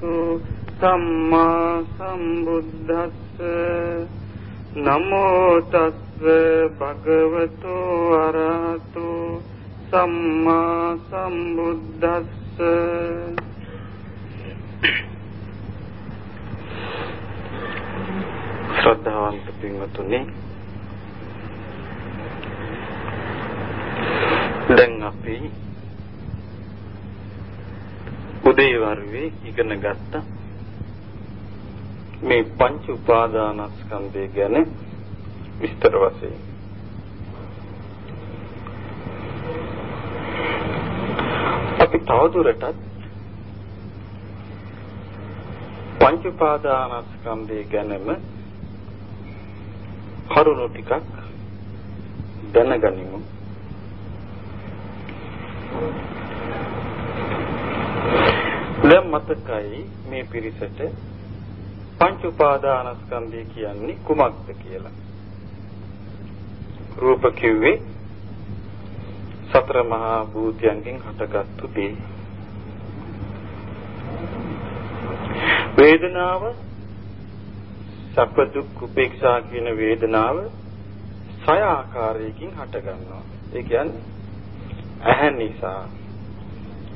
අරහතු සම්මා සම්බුද්දස්ස නමෝ තස්ස භගවතු අරහතු සම්මා සම්බුද්දස්ස ශ්‍රද්ධාවන්ත පින්වතුනි දැන් අපි උදේ වරුවේ ඉගෙන ගත්ත මේ පංච උපාදානස්කන්ධය ගැන විස්තර වශයෙන්. අපි තවදුරටත් පංච උපාදානස්කන්ධය ගැනම කරුණු ටිකක් දැනගනිමු. දැන් මතකයි මේ පිරිසට පංච උපාදානස්කන්ධය කියන්නේ කුමක්ද කියලා. රූප කිව්වේ සතර මහා භූතයන්ගෙන් හටගත්තු දේ. වේදනාව සැප දුක් උපේක්ෂා කියන වේදනාව සය ආකාරයකින් හට ගන්නවා. ඒ කියන්නේ ඇහැ නිසා,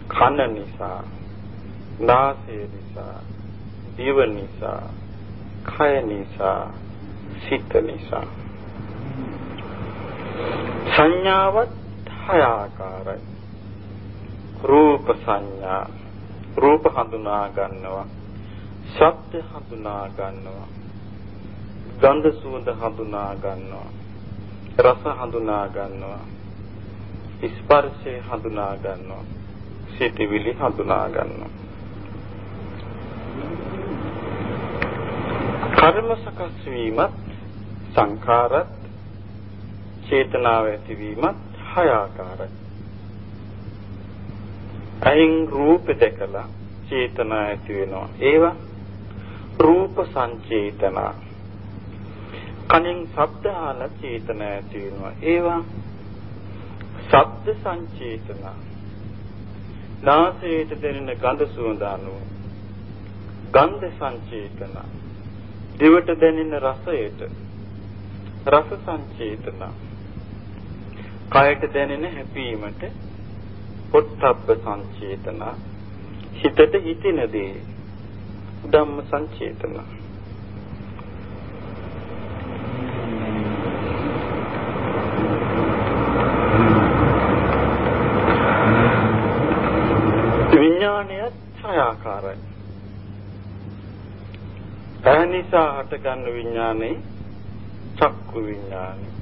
කන නිසා, නාසය නිසා, දිව නිසා, කය නිසා, සිත නිසා. සංඥාවත් හය ආකාරයි. රූප සංඥා රූප හඳුනා ගන්නවා. ශබ්ද හඳුනා ගන්නවා. ගන්ධ සුවඳ හඳුනා ගන්නවා. රස හඳුනා ගන්නවා. ස්පර්ශය හඳුනා ගන්නවා. සිතවිලි හඳුනා ගන්නවා. කර්ම සකස් වීමත් සංඛාරත් චේතනාව ඇතිවීමත් හය ආකාරයි. අයින් රූප දැකලා චේතනා ඇති වෙනවා. ඒවා රූප සංචේතනා. කනින් ශබ්ද අහලා චේතනා ඇති වෙනවා. ඒවා ශබ්ද සංචේතනා. නාසයට දැනෙන ගඳ සුවඳ අනුව ගන්ධ සංචේතනා. දිවට දැනෙන රසයට රස සංචේතනා. කයට දැනෙන හැපීමට පොට්ටබ්බ සංචේතනා. හිතට හිතෙන දේ ධම්ම සංචේතනා. විඥානයත් ඡය ආකාරයි. ඇහැ නිසා හටගන්න විඥානේ චක්කු විඥානේ.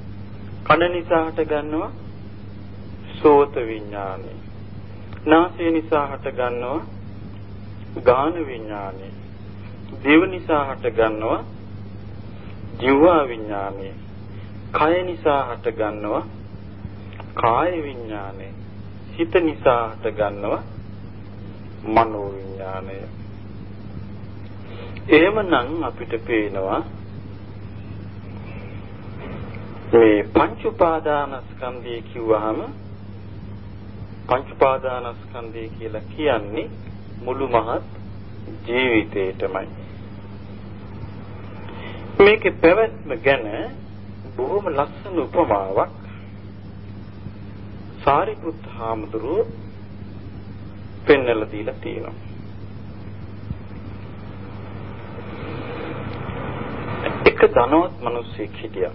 කන නිසා හටගන්නවා සෝත විඥානේ. නාසය නිසා හටගන්නවා ගාන විඥානේ. දිව නිසා හටගන්නවා ජීවා විඥානේ. කය නිසා හටගන්නවා කාය විඥානේ. හිත නිසා හටගන්නවා මනෝ විඥානය. එහෙමනම් අපිට පේනවා මේ පංච උපාදානස්කන්ධය කිව්වහම පංච උපාදානස්කන්ධය කියලා කියන්නේ මුළු මහත් ජීවිතේටමයි. මේකේ පැවැත්ම ගැන බොහොම ලස්සන උපමාවක් සාරිපුත් හාමුදුරුවෝ පෙන්වලා දීලා තියෙනවා. එක ධනවත් මිනිසෙක් හිටියා.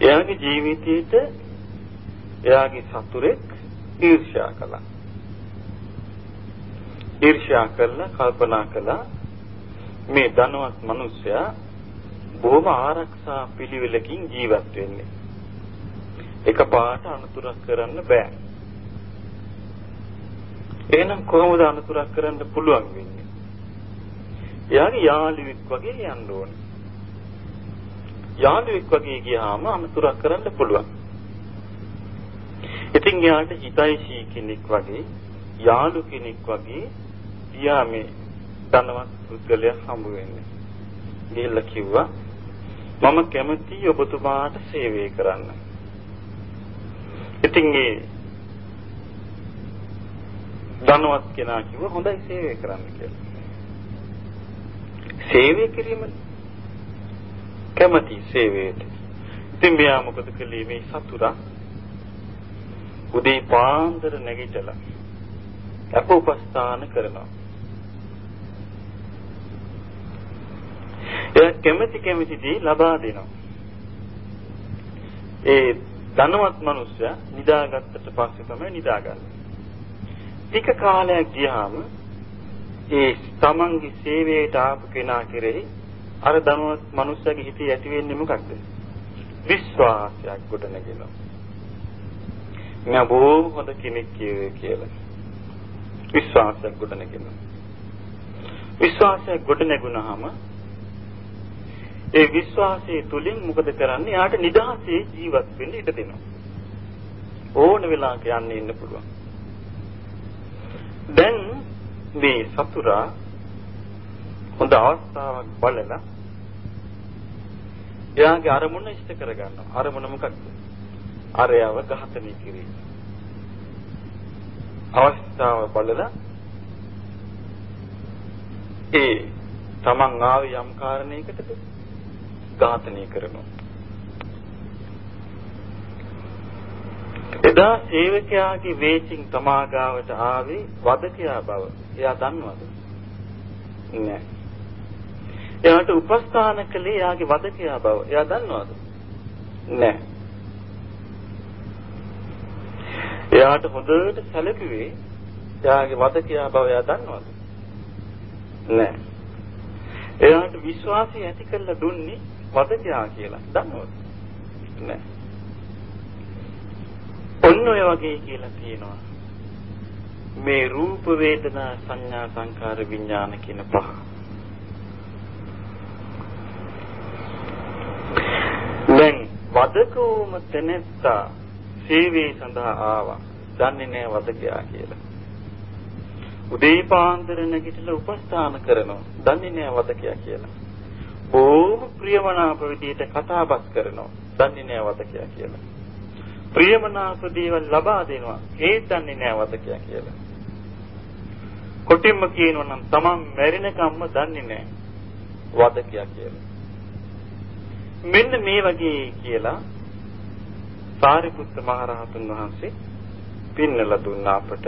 එයාගේ ජීවිතයේට එයාගේ සතුරෙක් ඊර්ෂ්‍යා කළා. ඊර්ෂ්‍යා කරලා කල්පනා කළා මේ ධනවත් මිනිසයා බොහොම ආරක්ෂා පිළිවෙලකින් ජීවත් වෙන්නේ. එකපාරට අනුතරක් කරන්න බෑ. එහෙනම් කොහොමද අනුතරක් කරන්න පුළුවන් වෙන්නේ? එයාගේ යාළුවෙක් වගේ යන්න ඕනේ. යාළුවෙක් වගේ ගියාම අනුතරක් කරන්න පුළුවන්. ඉතින් එයාට හිතයිශී කෙනෙක් වගේ යාළු කෙනෙක් වගේ ගියා මේ ධනවත් පුද්ගලයා හම්බ වෙන්නේ. ගිහිල්ලා කිව්වා මම කැමතියි ඔබතුමාට සේවය කරන්න. ඉතින් ඒ ධනවත් කෙනා කිව්වා හොඳයි සේවය කරන්න කියලා. සේවය කිරීමනේ. කැමැති සේවයට. ඉතින් මෙයා මොකද කළේ මේ සතුරා උදේ පාන්දර නැගිටලා අප උපස්ථාන කරනවා. ඒ කැමැති කැමැති දේ ලබා දෙනවා. ඒ ධනවත් මිනිස්සයා නිදාගත්තට පස්සේ තමයි නිදාගන්නේ. ටික කාලයක් ගියාම ඒ තමන්ගේ සේවයට ආපු කෙනා කෙරෙහි අර ධනවත් මිනිස්සයාගේ හිතේ ඇති වෙන්නේ මොකක්ද? විශ්වාසයක් ගොඩනගෙනවා. මම බොහොම හොඳ කෙනෙක් කියලා. විශ්වාසයක් ගොඩනගෙනවා. විශ්වාසයක් ගොඩනැගුණාම ඒ විශ්වාසයේ තුලින් මොකද කරන්නේ? යාට නිදහසේ ජීවත් වෙන්න ඉඩ දෙනවා. ඕන වෙලාවක යන්න ඉන්න පුළුවන්. දැන් මේ සතුරා හොඳ අවස්ථාවක් බලලා එයාගේ අරමුණ ඉෂ්ට කරගන්නවා. අරමුණ මොකක්ද? අරයව ඝාතනය කිරීම. අවස්ථාව බලලා ඒ තමන් ආවේ යම් කාරණයකටද ඝාතනය කරනවා. එදා සේවකයාගේ වේචින් තමාගාවට ආවේ වදකයා බව. එයා දන්නවද? නෑ. එයාට උපස්ථාන කළේ එයාගේ වදකයා බව. එයා දන්නවද? නෑ. එයාට හොඳට සැලකුවේ එයාගේ වදකයා බව එයා දන්නවද? නෑ. එයාට විශ්වාසය ඇති කරලා දුන්නේ වදකයා කියලා. දන්නවද? නෑ. ඔන්න ඔය වගේ කියලා තියෙනවා. මේ රූප වේදනා සංඥා සංකාර විඥාන කියන පහ. දැන් වදකෝම තැනැත්තා සේවයේ සඳහා ආවා. දන්නේ නෑ වදකයා කියලා. උදේ පාන්දර නැගිටලා උපස්ථාන කරනවා. දන්නේ නෑ වදකයා කියලා. බොහොම ප්‍රියමනාප විදියට කතාබස් කරනවා. දන්නේ නෑ වදකයා කියලා. ප්‍රියමනාප දේවල් ලබා දෙනවා. ඒ දන්නේ නෑ වදකයා කියලා. කොටින්ම කියනවා නම් Taman මැරෙනකම්ම දන්නේ නෑ. වදකයා කියලා. මෙන්න මේ වගේ කියලා සාරිපුත්ත මහරහතුන් වහන්සේ පින්නලා දුන්නා අපට.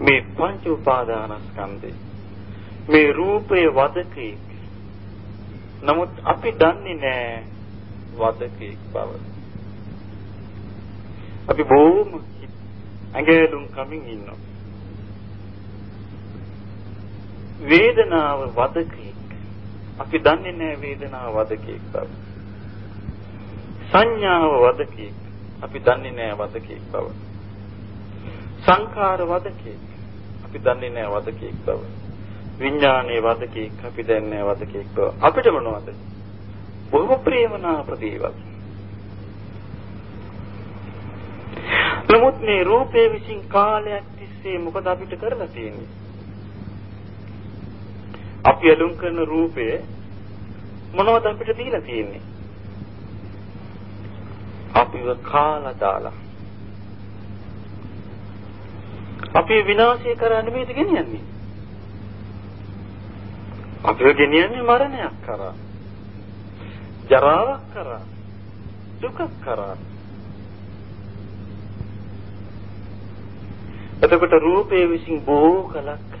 මේ පංච උපාදානස්කන්ධේ මේ රූපයේ වදකේ. නමුත් අපි දන්නේ නැහැ වදකේ බව. අපි බොහොම ඇඟලුම් කමින් ඉන්නවා. වේදනාව වදකේ අපි දන්නේ නැහැ වේදනාව වදකේ බව. සංඥාව වදකේ අපි දන්නේ නැහැ වදකේ බව. සංඛාර වදකේ අපි දන්නේ නැහැ වදකේ බව. විඥානයේ වදකේ අපි දන්නේ නැහැ වදකේ බව. අපිට මොනවද? බොහොම ප්‍රේමනාප දේවල් නමුත් මේ රූපේ විසින් කාලයක් තිස්සේ මොකද අපිට කරලා තියෙන්නේ? අපි ඇලුම් කරන රූපය මොනවද අපිට දීලා තියෙන්නේ? අපිව කාලා දාලා. අපි විනාශය කරන්න මේද ගෙනියන්නේ? අපිව ගෙනියන්නේ මරණයක් කරා. ජරාවක් කරා. දුකක් කරා. එතකොට රූපේ විසින් බොහෝ කලක්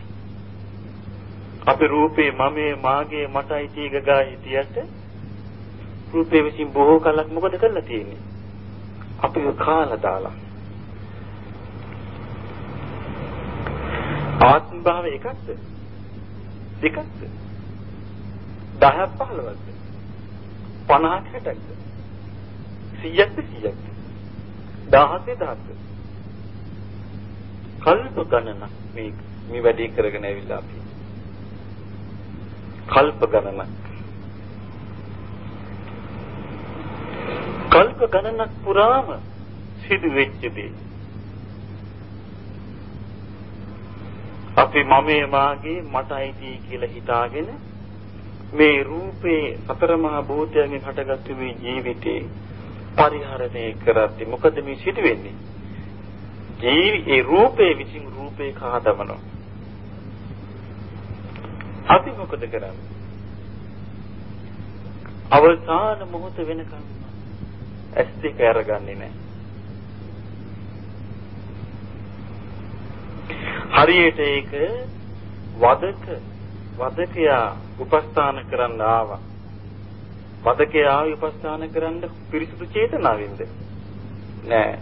අපි රූපේ මමේ මාගේ මටයි තීග ගා හිටියට රූපේ විසින් බොහෝ කලක් මොකද කරලා තියෙන්නේ? අපිව කාලා දාලා. ආත්ම භාව එකක්ද? දෙකක්ද? 10ක් 15ක්ද 50ක් 60ක්ද 100ක්ද 100ක්ද 1000ක්ද 1000ක්ද කල්ප ගණනක් මේ මේ වැඩේ කරගෙන ඇවිල්ලා අපි. කල්ප ගණනක් කල්ප ගණනක් පුරාම සිදු වෙච්ච දේ අපි මමයේ මාගේ මට අයිති කියලා හිතාගෙන මේ රූපේ සතර මහා භූතයන්ගෙන් හටගත්තු මේ ජීවිතේ පරිහරණය කරද්දී මොකද මේ සිදු වෙන්නේ? ජීවි ඒ රූපේ විසින් රූපේ කාදමනවා. අපි මොකද කරන්නේ? අවසාන මොහොත වෙනකන් ඇස් දෙක අරගන්නේ නැහැ. හරියට ඒක වදක වදකයා උපස්ථාන කරන්න ආවා. වදකයා උපස්ථාන කරන්න පිරිසුදු චේතනාවෙන්ද? නෑ.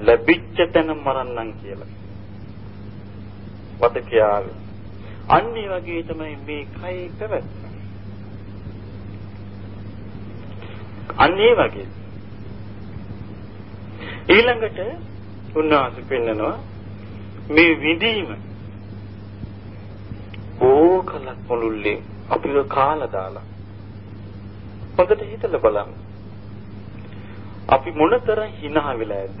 ලැබිච්ච තැන මරන්නම් කියලා. වදකයා අන්නේ වගේ තමයි මේ කයි පැවැත්ම. අන්නේ වගේ. ඊළඟට උන්වහන්සේ පෙන්නනවා මේ විඳීම. ඕකලක් මුළුල්ලේ අපිව කාලා දාලා. හොඳට හිතලා බලන්න. අපි මොනතරම් hina වෙලා ඇද්ද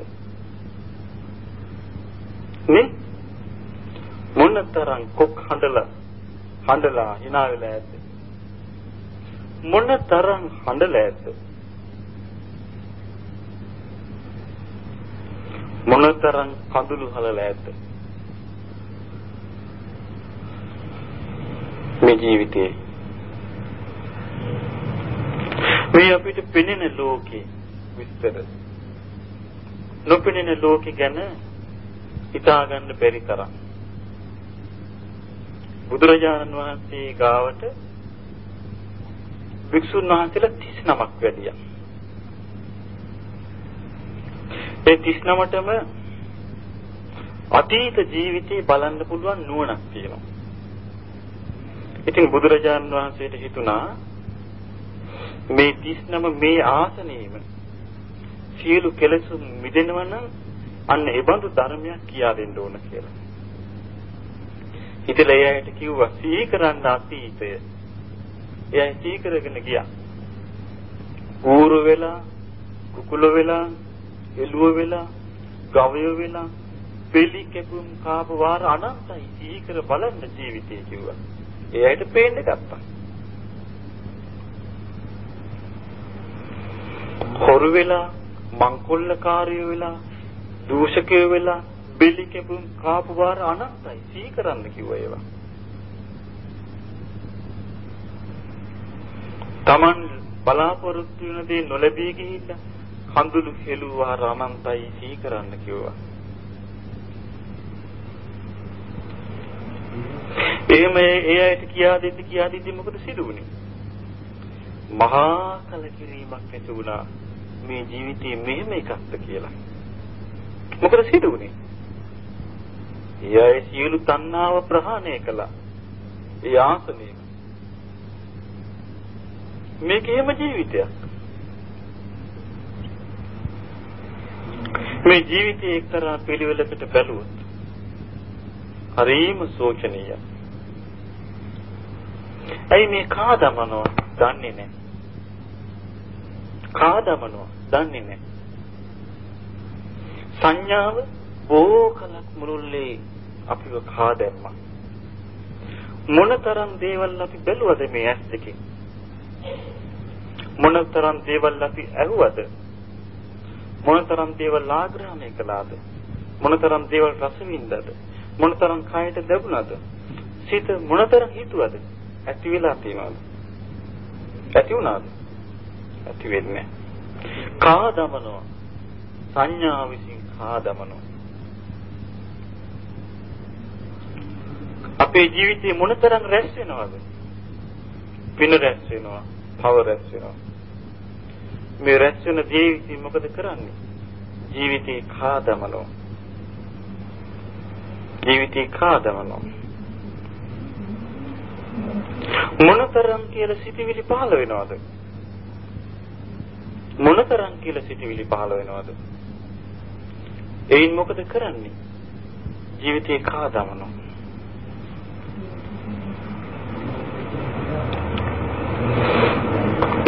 නේ? මොනතරම් කොක් හඬලා හඬලා hina වෙලා ඇද්ද මොනතරම් හඬලා ඇද්ද මොනතරම් කඳුළු හලලා ඇද්ද මේ ජීවිතේ. මේ අපිට පෙනෙන ලෝකේ විස්තර. නොපෙනෙන ලෝකේ ගැන හිතා ගන්න බැරි තරම්. බුදුරජාණන් වහන්සේ ගාවට වික්ෂුන් වහන්සේලා 39ක් වැඩියා. ඒ 39ටම අතීත ජීවිතේ බලන්න පුළුවන් නුවණක් තියෙනවා. ඉතින් බුදුරජාන් වහන්සේට හිතුණා මේ 39 මේ ආසනයේම සියලු කෙලෙසුන් මිදෙනවා නම් අන්න ඒ බඳු ධර්මයක් කියා දෙන්න ඕන කියලා. හිතලා එයාට කිව්වා සීකරන්න අතීතය. එයා සීකරගෙන ගියා. ඌරු වෙලා, කුකුල වෙලා, එළුව වෙලා, ගවය වෙලා, පිළි කැපුම් කාපු වාර අනන්තයි සීකර බලන්න ජීවිතේ කිව්වා. ඒ අයට පේන්න ගත්තා. හොරු වෙලා, මංකොල්ලකාරයෝ වෙලා, දූෂකයෝ වෙලා, බෙලි කැපුම් කාපු වාර අනන්තයි. සී කරන්න කිව්වා ඒවා. Taman බලාපොරොත්තු වෙන දේ නොලැබී ගිහිල්ලා කඳුළු හෙළුවා අනන්තයි සී කරන්න කිව්වා. එහෙම ඒ අයට කියා දෙන්න කියා දෙද්දි මොකද සිදු වුනේ? මහා කලකිරීමක් ඇති වුණා මේ ජීවිතේ මෙහෙම එකක්ද කියලා. මොකද සිදු වුනේ? ඒ අය සියලු තණ්හාව ප්‍රහාණය කළා. ඒ ආසනයේ. මේක එහෙම ජීවිතයක්. මේ ජීවිතයේ එක්තරා පිළිවෙලකට බැලුවොත් හරිම සෝචනීයයි. ඇයි මේ කාදමනෝ දන්නේ නැහැ. කාදමනෝ දන්නේ නැහැ. සංඥාව බොහෝ කලක් මුළුල්ලේ අපිව කාදැම්මා. මොනතරම් දේවල් අපි බැලුවද මේ ඇස් දෙකෙන්? මොනතරම් දේවල් අපි ඇහුවද? මොනතරම් දේවල් ආග්‍රහණය කළාද? මොනතරම් දේවල් රස වින්දාද? මොනතරම් කායට ලැබුණාද? සිත මොනතරම් හිතුවද? ඇති වෙලා තියෙනවද? ඇති වුණාද? ඇති වෙන්නේ කා දමනවා. සංඥා විසින් කා දමනවා. අපේ ජීවිතේ මොනතරම් රැස් වෙනවද? පින රැස් වෙනවා, පව රැස් වෙනවා. මේ රැස් වෙන ජීවිතේ මොකද කරන්නේ? ජීවිතේ කා දමනවා. ජීවිතේ කා දමනවා. මොනතරම් කියලා සිටිවිලි පහළ වෙනවද? මොනතරම් කියලා සිටිවිලි පහළ වෙනවද? එයින් මොකද කරන්නේ? ජීවිතේ කාදමනෝ.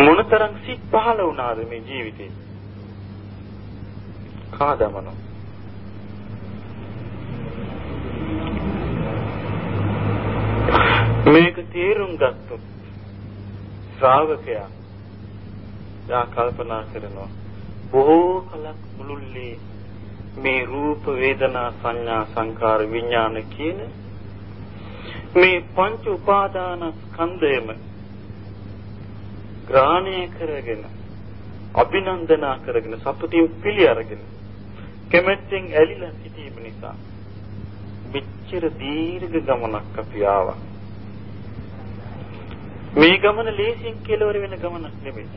මොනතරම් සිත් පහළ වුණාද මේ ජීවිතේ? කාදමනෝ. මේක තේරුම් ගත්තොත් ශ්‍රාවකයා යා කල්පනා කරනවා බොහෝ කලක් මුළුල්ලේ මේ රූප වේදනා සංඥා සංකාර විඥාන කියන මේ පංච උපාදාන ස්කන්ධයම ග්‍රහණය කරගෙන අභිනන්දනා කරගෙන සතුටින් පිළි අරගෙන කැමැත්තෙන් ඇලිලා සිටීම නිසා මෙච්චර දීර්ඝ ගමනක් අපි ආවා. මේ ගමන ලේසියෙන් කෙලවර වෙන ගමනක් නෙමෙයි.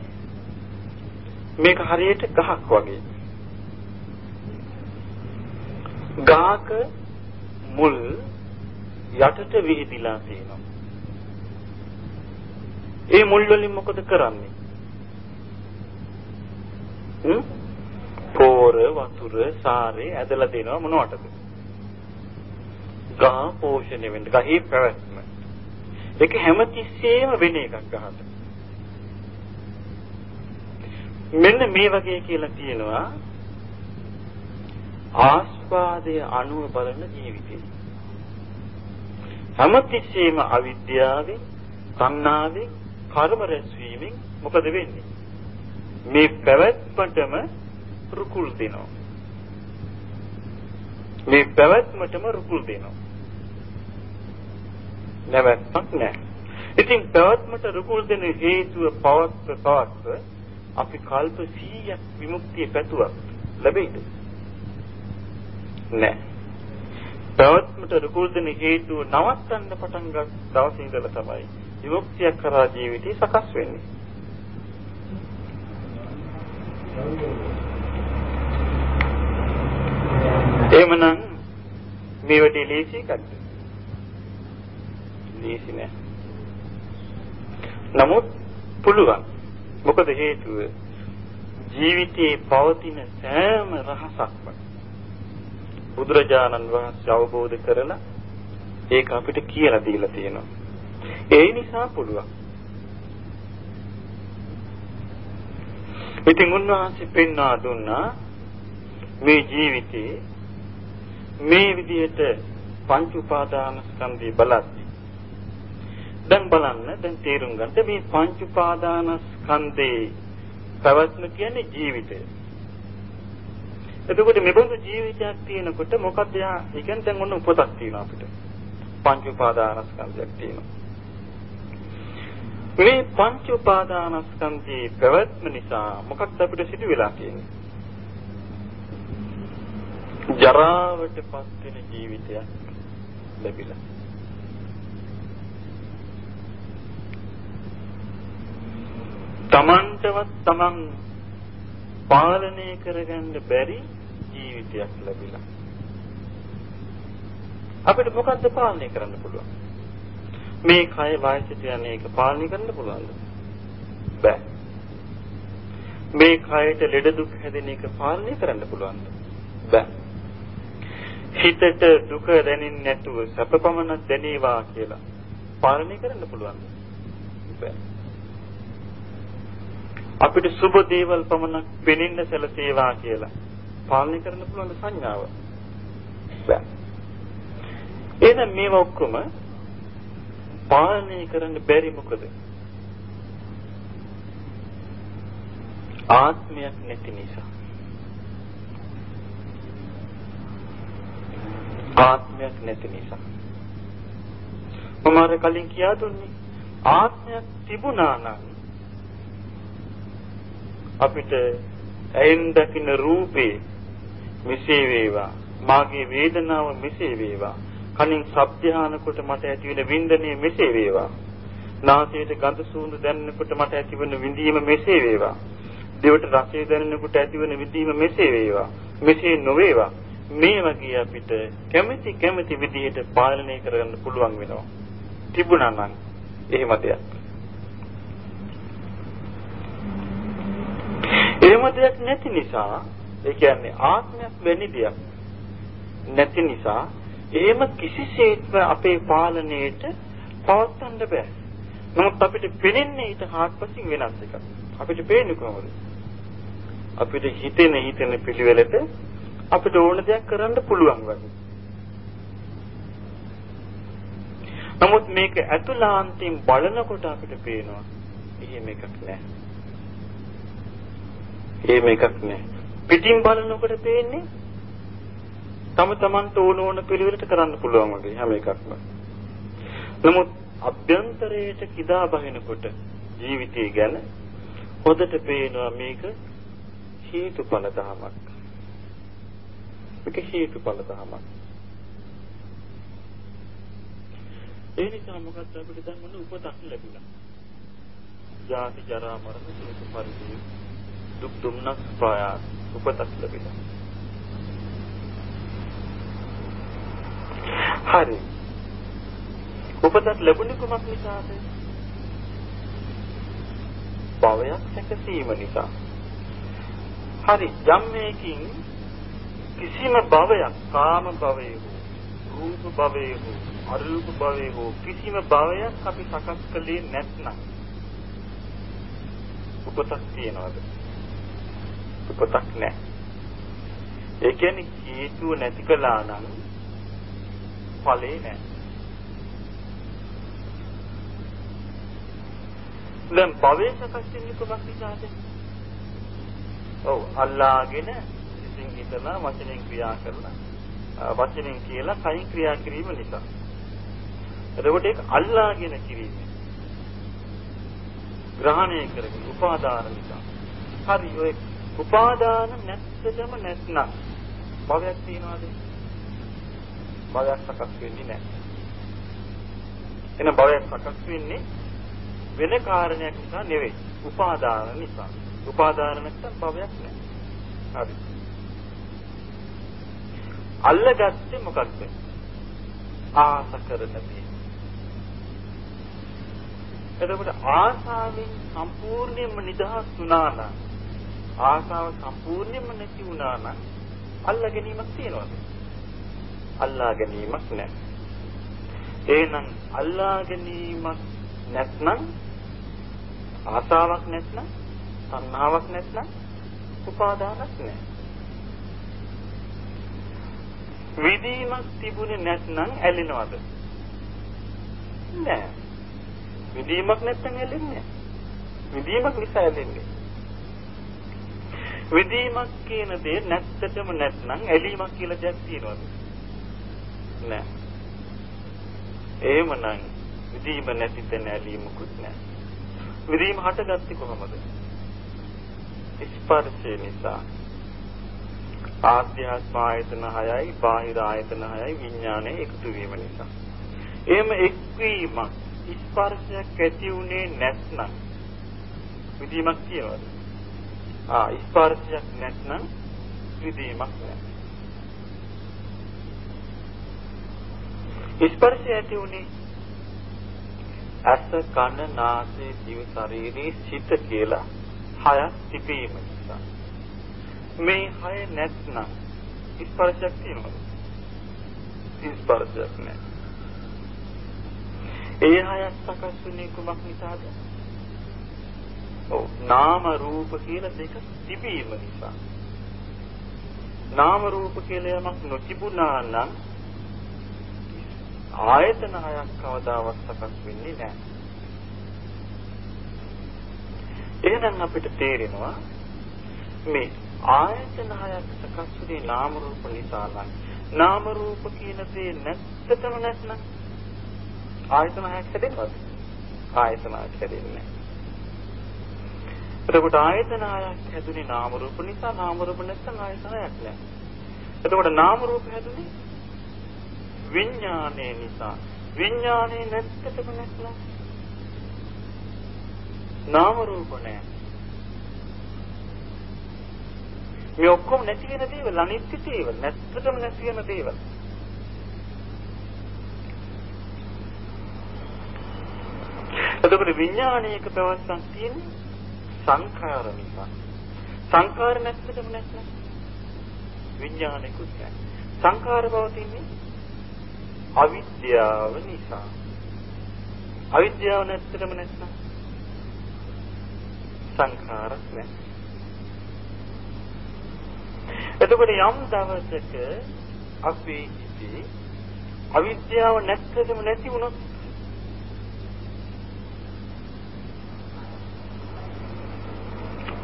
මේක හරියට ගහක් වගේ. ගහක මුල් යටට විහිදිලා තියෙනවා. ඒ මුල් වලින් මොකද කරන්නේ? හ්ම්? පෝර වතුර සාරේ ඇදලා දෙනවා මොනවටද? ගහ පෝෂණය වෙන්න ගහේ පැවැත්ම. ඒක හැමතිස්සෙම වෙන එකක් ගහට. මෙන්න මේ වගේ කියලා තියෙනවා ආස්වාදයේ අණුව බලන ජීවිතේ. හැමතිස්සෙම අවිද්‍යාවෙන්, තණ්හාවෙන්, කර්ම රැස්වීමෙන් මොකද වෙන්නේ? මේ පැවැත්මටම රුකුල් දෙනවා. මේ පැවැත්මටම රුකුල් දෙනවා. නැවැත්මක් නැහැ. ඉතින් පැවැත්මට රුකුල් දෙන හේතුව පවත්ව පවත්ව අපි කල්ප 100ක් විමුක්තිය පැතුවා ලැබෙයිද? නැහැ. පැවැත්මට රුකුල් දෙන හේතුව නවත්තන්න පටන් ගන්න දවසේ ඉඳලා තමයි විමුක්තිය කරා ජීවිතය සකස් වෙන්නේ. එහෙමනම් මේ වැඩේ ලේසි එකක්ද? ලේසි නෑ. නමුත් පුළුවන්. මොකද හේතුව ජීවිතයේ පවතින සෑම රහසක්ම බුදුරජාණන් වහන්සේ අවබෝධ කරලා ඒක අපිට කියලා දීලා තියෙනවා. ඒ නිසා පුළුවන්. ඉතින් උන්වහන්සේ පෙන්වා දුන්නා මේ ජීවිතේ මේ විදිහට පංච උපාදාන ස්කන්ධය බලද්දී දැන් බලන්න දැන් තේරුම් ගන්න මේ පංච උපාදාන ස්කන්ධේ පැවැත්ම කියන්නේ ජීවිතය. එතකොට මෙබඳු ජීවිතයක් තියෙනකොට මොකද යා ඒ කියන්නේ දැන් ඔන්න උපතක් තියෙනවා අපිට. පංච උපාදාන ස්කන්ධයක් තියෙනවා. මේ පංච උපාදානස්කන්ධයේ පැවැත්ම නිසා මොකක්ද අපිට සිදු වෙලා තියෙන්නේ? ජරාවට පත් වෙන ජීවිතයක් ලැබිලා. තමන්ටවත් තමන් පාලනය කරගන්න බැරි ජීවිතයක් ලැබිලා. අපිට මොකද්ද පාලනය කරන්න පුළුවන්? මේ කය වාසිත යන එක පාලනය කරන්න පුළුවන්ද? බෑ. මේ කයට ලෙඩ දුක් හැදෙන එක පාලනය කරන්න පුළුවන්ද? බෑ. හිතට දුක දැනෙන්නේ නැතුව සැපපමණක් දැනේවා කියලා පාලනය කරන්න පුළුවන්ද? බෑ. අපිට සුබ දේවල් පමණක් පෙනෙන්න සැලසේවා කියලා පාලනය කරන්න පුළුවන් සංඥාව. බෑ. එහෙනම් මේවා ඔක්කොම පාලනය කරන්න බැරි මොකද? ආත්මයක් නැති නිසා. ආත්මයක් නැති නිසා. මම අර කලින් කියා දුන්නේ ආත්මයක් තිබුණා නම් අපිට ඇයෙන් දකින්න රූපේ මෙසේ වේවා මාගේ වේදනාව මෙසේ වේවා කනින් ශබ්දහානකොට මට ඇතිවෙන වින්දනය මෙසේ වේවා. නාසයට ගඳ සුවඳ දැනෙනකොට මට ඇතිවන විඳීම මෙසේ වේවා. දිවට රසය දැනෙනකොට ඇතිවන විඳීම මෙසේ වේවා. මෙසේ නොවේවා. මේ වගේ අපිට කැමැති කැමැති විදිහට පාලනය කරගන්න පුළුවන් වෙනවා. තිබුණා නම් එහෙම දෙයක්. එහෙම දෙයක් නැති නිසා ඒ කියන්නේ ආත්මයක් වෙන්නේ දෙයක් නැති නිසා එහෙම කිසිසේත්ම අපේ පාලනයට පවත්වන්න බෑ. නමුත් අපිට පෙනෙන්නේ ඊට හාත්පසින් වෙනස් එකක්. අපිට පේන්නේ කොහොමද? අපිට හිතෙන හිතෙන පිළිවෙලට අපිට ඕන දෙයක් කරන්න පුළුවන් වගේ. නමුත් මේක ඇතුළාන්තයෙන් බලනකොට අපිට පේනවා එහෙම එකක් නෑ. එහෙම එකක් නෑ. පිටින් බලනකොට පේන්නේ තම තමන්ට ඕන ඕන පිළිවෙලට කරන්න පුළුවන් වගේ හැම එකක්ම. නමුත් අභ්‍යන්තරයට කිදා බහිනකොට ජීවිතය ගැන හොඳට පේනවා මේක හේතුඵල ධමයක්. මේක හේතුඵල ධමයක්. ඒ නිසා මොකක්ද අපිට දැන් මොන උපතක් ලැබුණා. ජාති ජරා මරණ ශෝක පරිදේ දුක් දුම්නස් පායාස උපතක් ලැබිලා. හරි. උපතක් ලැබුණේ කොමක් නිසාද? භවයක් සැකසීම නිසා. හරි යම් මේකින් කිසිම භවයක් කාම භවයේ රූප භවයේ හෝ අරූප භවයේ හෝ කිසිම භවයක් අපි සකස් කළේ නැත්නම් උපතක් තියනවාද? උපතක් නැහැ. ඒ කියන්නේ හේතුව නැති කළා නම් ඵලේ නැහැ. දැන් භවයේ සකස් වෙන්නේ කොහොමද නිසාද? ඔව් අල්ලාගෙන ඉතින් හිතලා වචනෙන් ක්‍රියා කරලා වචනෙන් කියලා කයින් ක්‍රියා කිරීම නිසා. එතකොට ඒක අල්ලාගෙන කිරීම. ග්‍රහණය කරගෙන උපාදාන නිසා. හරි ඔය උපාදාන නැත්තටම නැත්නම් භවයක් තියනවාද? භවයක් සකස් වෙන්නේ නැහැ. එන භවයක් සකස් වෙන්නේ වෙන කාරණයක් නිසා නෙවෙයි. උපාදාන නිසා. උපාදාන නැත්තම් භවයක් නැහැ. හරි. අල්ලගත්තේ මොකක්ද? ආස කරන දේ. එතකොට ආසාවෙන් සම්පූර්ණයෙන්ම නිදහස් වුණා නම් ආසාව සම්පූර්ණයෙන්ම නැති වුණා නම් අල්ලා ගැනීමක් තියනවද? අල්ලා ගැනීමක් නැහැ. එහෙනම් අල්ලා ගැනීමක් නැත්නම් ආසාවක් නැත්නම් සංහාවක් නැත්නම් උපාදානක් නැහැ. විදීමක් තිබුණේ නැත්නම් ඇලෙනවද? නෑ. විදීමක් නැත්නම් ඇලෙන්නේ නෑ. විදීමක් නිසා ඇලෙන්නේ. විදීමක් කියන දේ නැත්තටම නැත්නම් ඇලීමක් කියලා දෙයක් තියෙනවද? නෑ. එහෙමනම් විදීම නැති තැන ඇලීමකුත් නෑ. විදීම හටගත්තේ කොහොමද? ස්පර්ශය නිසා. ආධ්‍යාත්ම ආයතන 6යි බාහිර ආයතන 6යි විඥානය එකතු වීම නිසා. එහෙම එක්වීමක් ස්පර්ශයක් ඇති උනේ නැත්නම් විදීමක් කියනවාද? ආ ස්පර්ශයක් නැත්නම් විදීමක් නැහැ. ස්පර්ශය ඇති උනේ අස කන නාසය දිව ශරීරයේ සිත කියලා හයක් තිබීම නිසා. මේ හය නැත්නම් ස්පර්ශයක් තියෙනවද? ස්පර්ශයක් නැහැ. ඒ හයක් සකස් වෙන්නේ කුමක් නිසාද? ඔව් නාම රූප කියලා දෙක තිබීම නිසා. නාම රූප කියලා යමක් නොතිබුණා නම් ආයතන හයක් කවදාවත් සකස් වෙන්නේ නැහැ. එහෙනම් අපිට තේරෙනවා මේ ආයතන හයක් සකස් වෙන්නේ නාම රූප නිසා නම් නාම රූප කියන දේ නැත්තටම නැත්නම් ආයතන හයක් හැදෙනවද? ආයතන හයක් හැදෙන්නේ එතකොට ආයතන හයක් හැදුනේ නාම රූප නිසා නාම රූප නැත්නම් ආයතන හයක් නැහැ. එතකොට නාම රූප හැදුනේ විඥානයේ නිසා විඥානයේ නැත්තටම නැත්නම් නාම රූප නැහැ. මේ ඔක්කොම නැති වෙන දේවල් අනිත්‍ය දේවල් නැත්තටම නැති වෙන දේවල්. එතකොට විඥානයක ප්‍රවස්සන් තියෙන්නේ සංඛාර නිසා. සංඛාර නැත්තටම නැත්නම් විඥානිකුත් නැහැ. සංඛාර පවතින්නේ අවිද්‍යාව නිසා. අවිද්‍යාව නැත්තටම නැත්නම් සංඛාරක් නැහැ. එතකොට යම් දවසක අපි ඉති අවිද්‍යාව නැත්තටම නැති වුණොත්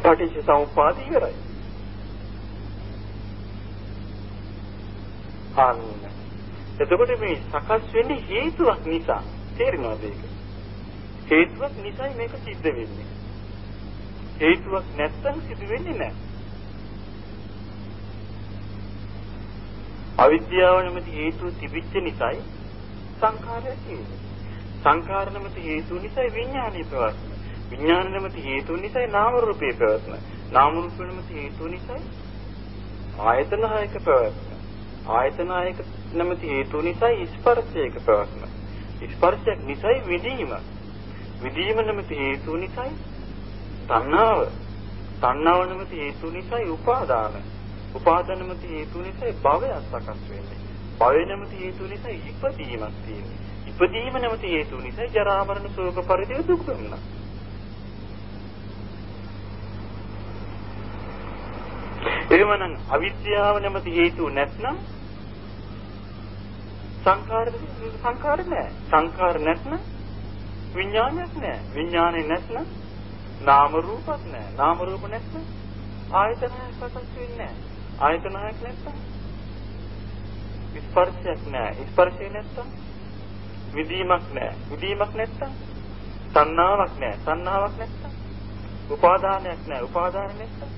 පටිච්ච සමුප්පාද ඉවරයි. අන්න එතකොට මේ සකස් වෙන්නේ හේතුවක් නිසා. තේරෙනවද ඒක? හේතුවක් නිසායි මේක සිද්ධ වෙන්නේ. හේතුවක් නැත්තම් සිදු වෙන්නේ නැහැ. අවිද්‍යාව නැමැති හේතුව තිබිච්ච නිසායි සංඛාරය තියෙන්නේ. සංඛාර නැමැති හේතුව නිසායි විඥානය ප්‍රවස්න. විඥාන නැමැති හේතුව නිසායි නාම රූපේ ප්‍රවස්න. නාම රූප නැමැති හේතුව නිසායි ආයතන හයක ප්‍රවස්න. ආයතන හයක නැමැති හේතුව නිසායි ස්පර්ශයක ප්‍රවස්න. ස්පර්ශයක් නිසායි විදීම. විදීම නැමැති හේතුව නිසායි තණ්හාව. තණ්හාව නැමැති හේතුව නිසායි උපාදාන. උපාදාන නැමැති හේතුව නිසායි භවයක් සකස් වෙන්නේ. භවය නැමැති හේතුව නිසායි ඉපදීමක් තියෙන්නේ. ඉපදීම නැමැති හේතුව නිසායි ජරා මරණ ශෝක පරිදේ දුක් වෙනවා. එහෙමනම් අවිද්‍යාව නැමැති හේතුව නැත්නම් සංඛාර සංඛාර නැහැ. සංඛාර නැත්නම් විඥානයක් නැහැ. විඥානේ නැත්නම් නාම රූපත් නැහැ. නාම රූප නැත්නම් ආයතනයක් සකස් වෙන්නේ නැහැ. ආයතනයක් නැත්නම් ස්පර්ශයක් නැහැ. ස්පර්ශය නැත්නම් විදීමක් නැහැ. විදීමක් නැත්නම් සංනාවක් නැහැ. සංනාවක් නැත්නම් උපාදානයක් නැහැ. උපාදාන නැත්නම්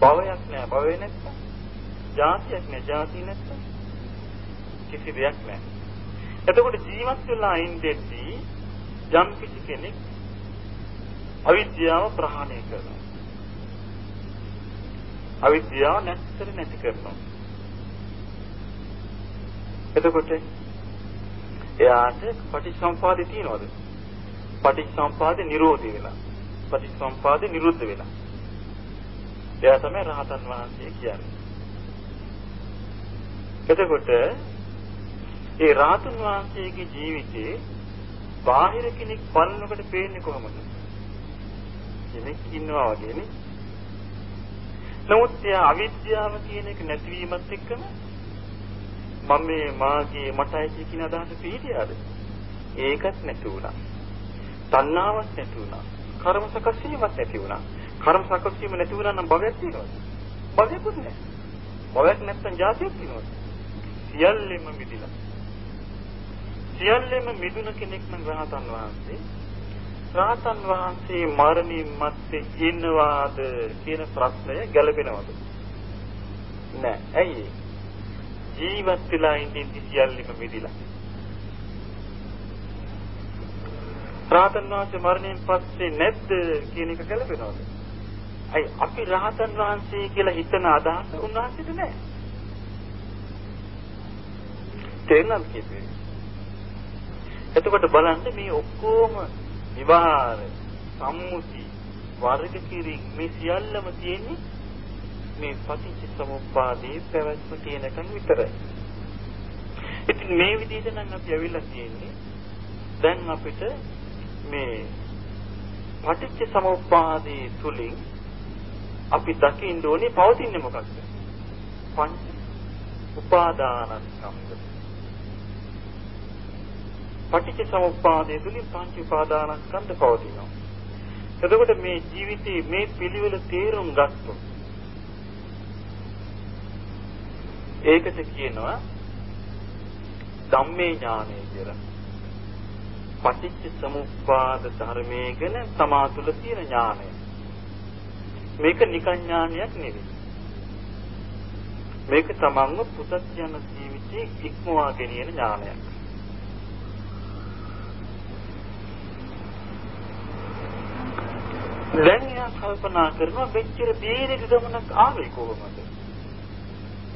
භවයක් නැහැ. භවය නැත්නම් ජාතියක් නැහැ. ජාතිය නැත්නම් කිසි දෙයක් නැහැ. එතකොට ජීවත් වෙලා ඉඳෙද්දී යම් කිසි කෙනෙක් අවිද්‍යාව ප්‍රහාණය කරනවා. අවිද්‍යාව නැත්තර නැති කරනවා. එතකොට එයාට පටිච්චසමුපාදේ තියනවද? පටිච්චසමුපාදේ නිරෝධය වෙලා. පටිච්චසමුපාදේ නිරුද්ධ වෙලා. එයා තමයි රහතන් වහන්සේ කියන්නේ. එතකොට ඒ රාතුන් වහන්සේගේ ජීවිතේ බාහිර කෙනෙක් බලනකොට පේන්නේ කොහොමද? කෙනෙක් ඉන්නවා වගේනේ. නමුත් එයා අවිද්‍යාව කියන එක නැතිවීමත් එක්කම මම මේ මාගේ මටයි කියන අදහස පිළිතියාද? ඒකත් නැති වුණා. තණ්හාවක් නැති වුණා. කර්ම සකස් වීමක් නැති වුණා. කර්ම සකස් වීම නැති වුණා නම් භවයක් තියෙනවද? භවයක්වත් නැහැ. භවයක් නැත්නම් ජාතියක් තියෙනවද? සියල්ලෙම මිදිලා. සියල්ලෙම මිදුන කෙනෙක් නම් රහතන් වහන්සේ. රහතන් වහන්සේ මරණින් මත්තේ ඉන්නවාද කියන ප්‍රශ්නය ගැළපෙනවද? නෑ. ඇයි? ජීවත් වෙලා ඉඳින් සියල්ලෙම මිදිලා. රහතන් වහන්සේ මරණයෙන් පස්සේ නැද්ද කියන එක ගැළපෙනවද? අයි අපි රහතන් වහන්සේ කියලා හිතන අදහස උන්වහන්සේට නෑ. තේරුණාද කියන්නේ? එතකොට බලන්න මේ ඔක්කොම විවාහ සම්මුති වර්ග කිරීම මේ සියල්ලම තියෙන්නේ මේ පටිච්ච සමුප්පාදයේ පැවැත්ම තියෙනකන් විතරයි. ඉතින් මේ විදිහට නම් අපි ඇවිල්ලා තියෙන්නේ දැන් අපිට මේ පටිච්ච සමුප්පාදයේ තුලින් අපි දකින්න ඕනේ පවතින්නේ මොකක්ද? පංච උපාදානස්කන්ධ පටිච්ච සමුප්පාදයේ තුලින් පංච උපාදානස්කන්ධ පවතිනවා. එතකොට මේ ජීවිතේ මේ පිළිවෙල තේරුම් ගත්තොත් ඒකට කියනවා ධම්මේ ඥානය කියලා. පටිච්ච සමුප්පාද ධර්මයේ ගැන තමා තුළ තියෙන ඥානය. මේක නිකන් ඥානයක් නෙවෙයි. මේක තමන්ව පුතත් යන ජීවිතේ ඉක්මවා ගෙනියන ඥානයක්. දැන් එයා කල්පනා කරනවා මෙච්චර දීර්ඝ ගමනක් ආවේ කොහොමද?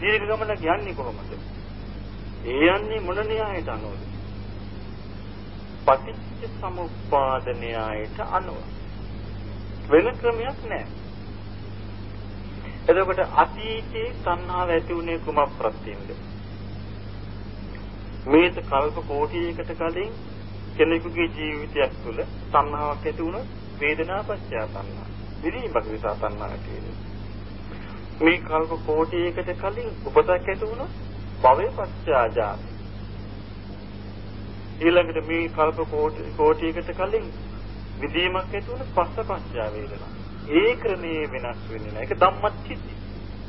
දීර්ඝ ගමනක් යන්නේ කොහොමද? ඒ යන්නේ මොන න්‍යායට අනුවද? පටිච්ච සමුප්පාද න්‍යායට අනුව. වෙන ක්‍රමයක් නැහැ. එතකොට අතීතේ තණ්හාව ඇති වුණේ කුමක් ප්‍රත්‍යින්ද? මේක කල්ප කෝටියකට කලින් කෙනෙකුගේ ජීවිතයක් තුළ තණ්හාවක් ඇති වුණොත් වේදනා පත්‍ය තණ්හා. විදීපක නිසා තණ්හා කියන්නේ. මේ කල්ප කෝටියකට කලින් උපතක් ඇති වුණොත් භවය පත්‍ය ආජාත. ඊළඟට මේ කල්ප කෝටියකට කලින් විදීමක් ඇති වුණොත් පස්ස පත්‍ය වේදනා. ඒ ක්‍රමයේ වෙනස් වෙන්නේ නැහැ. ඒක ධම්මච්චිති.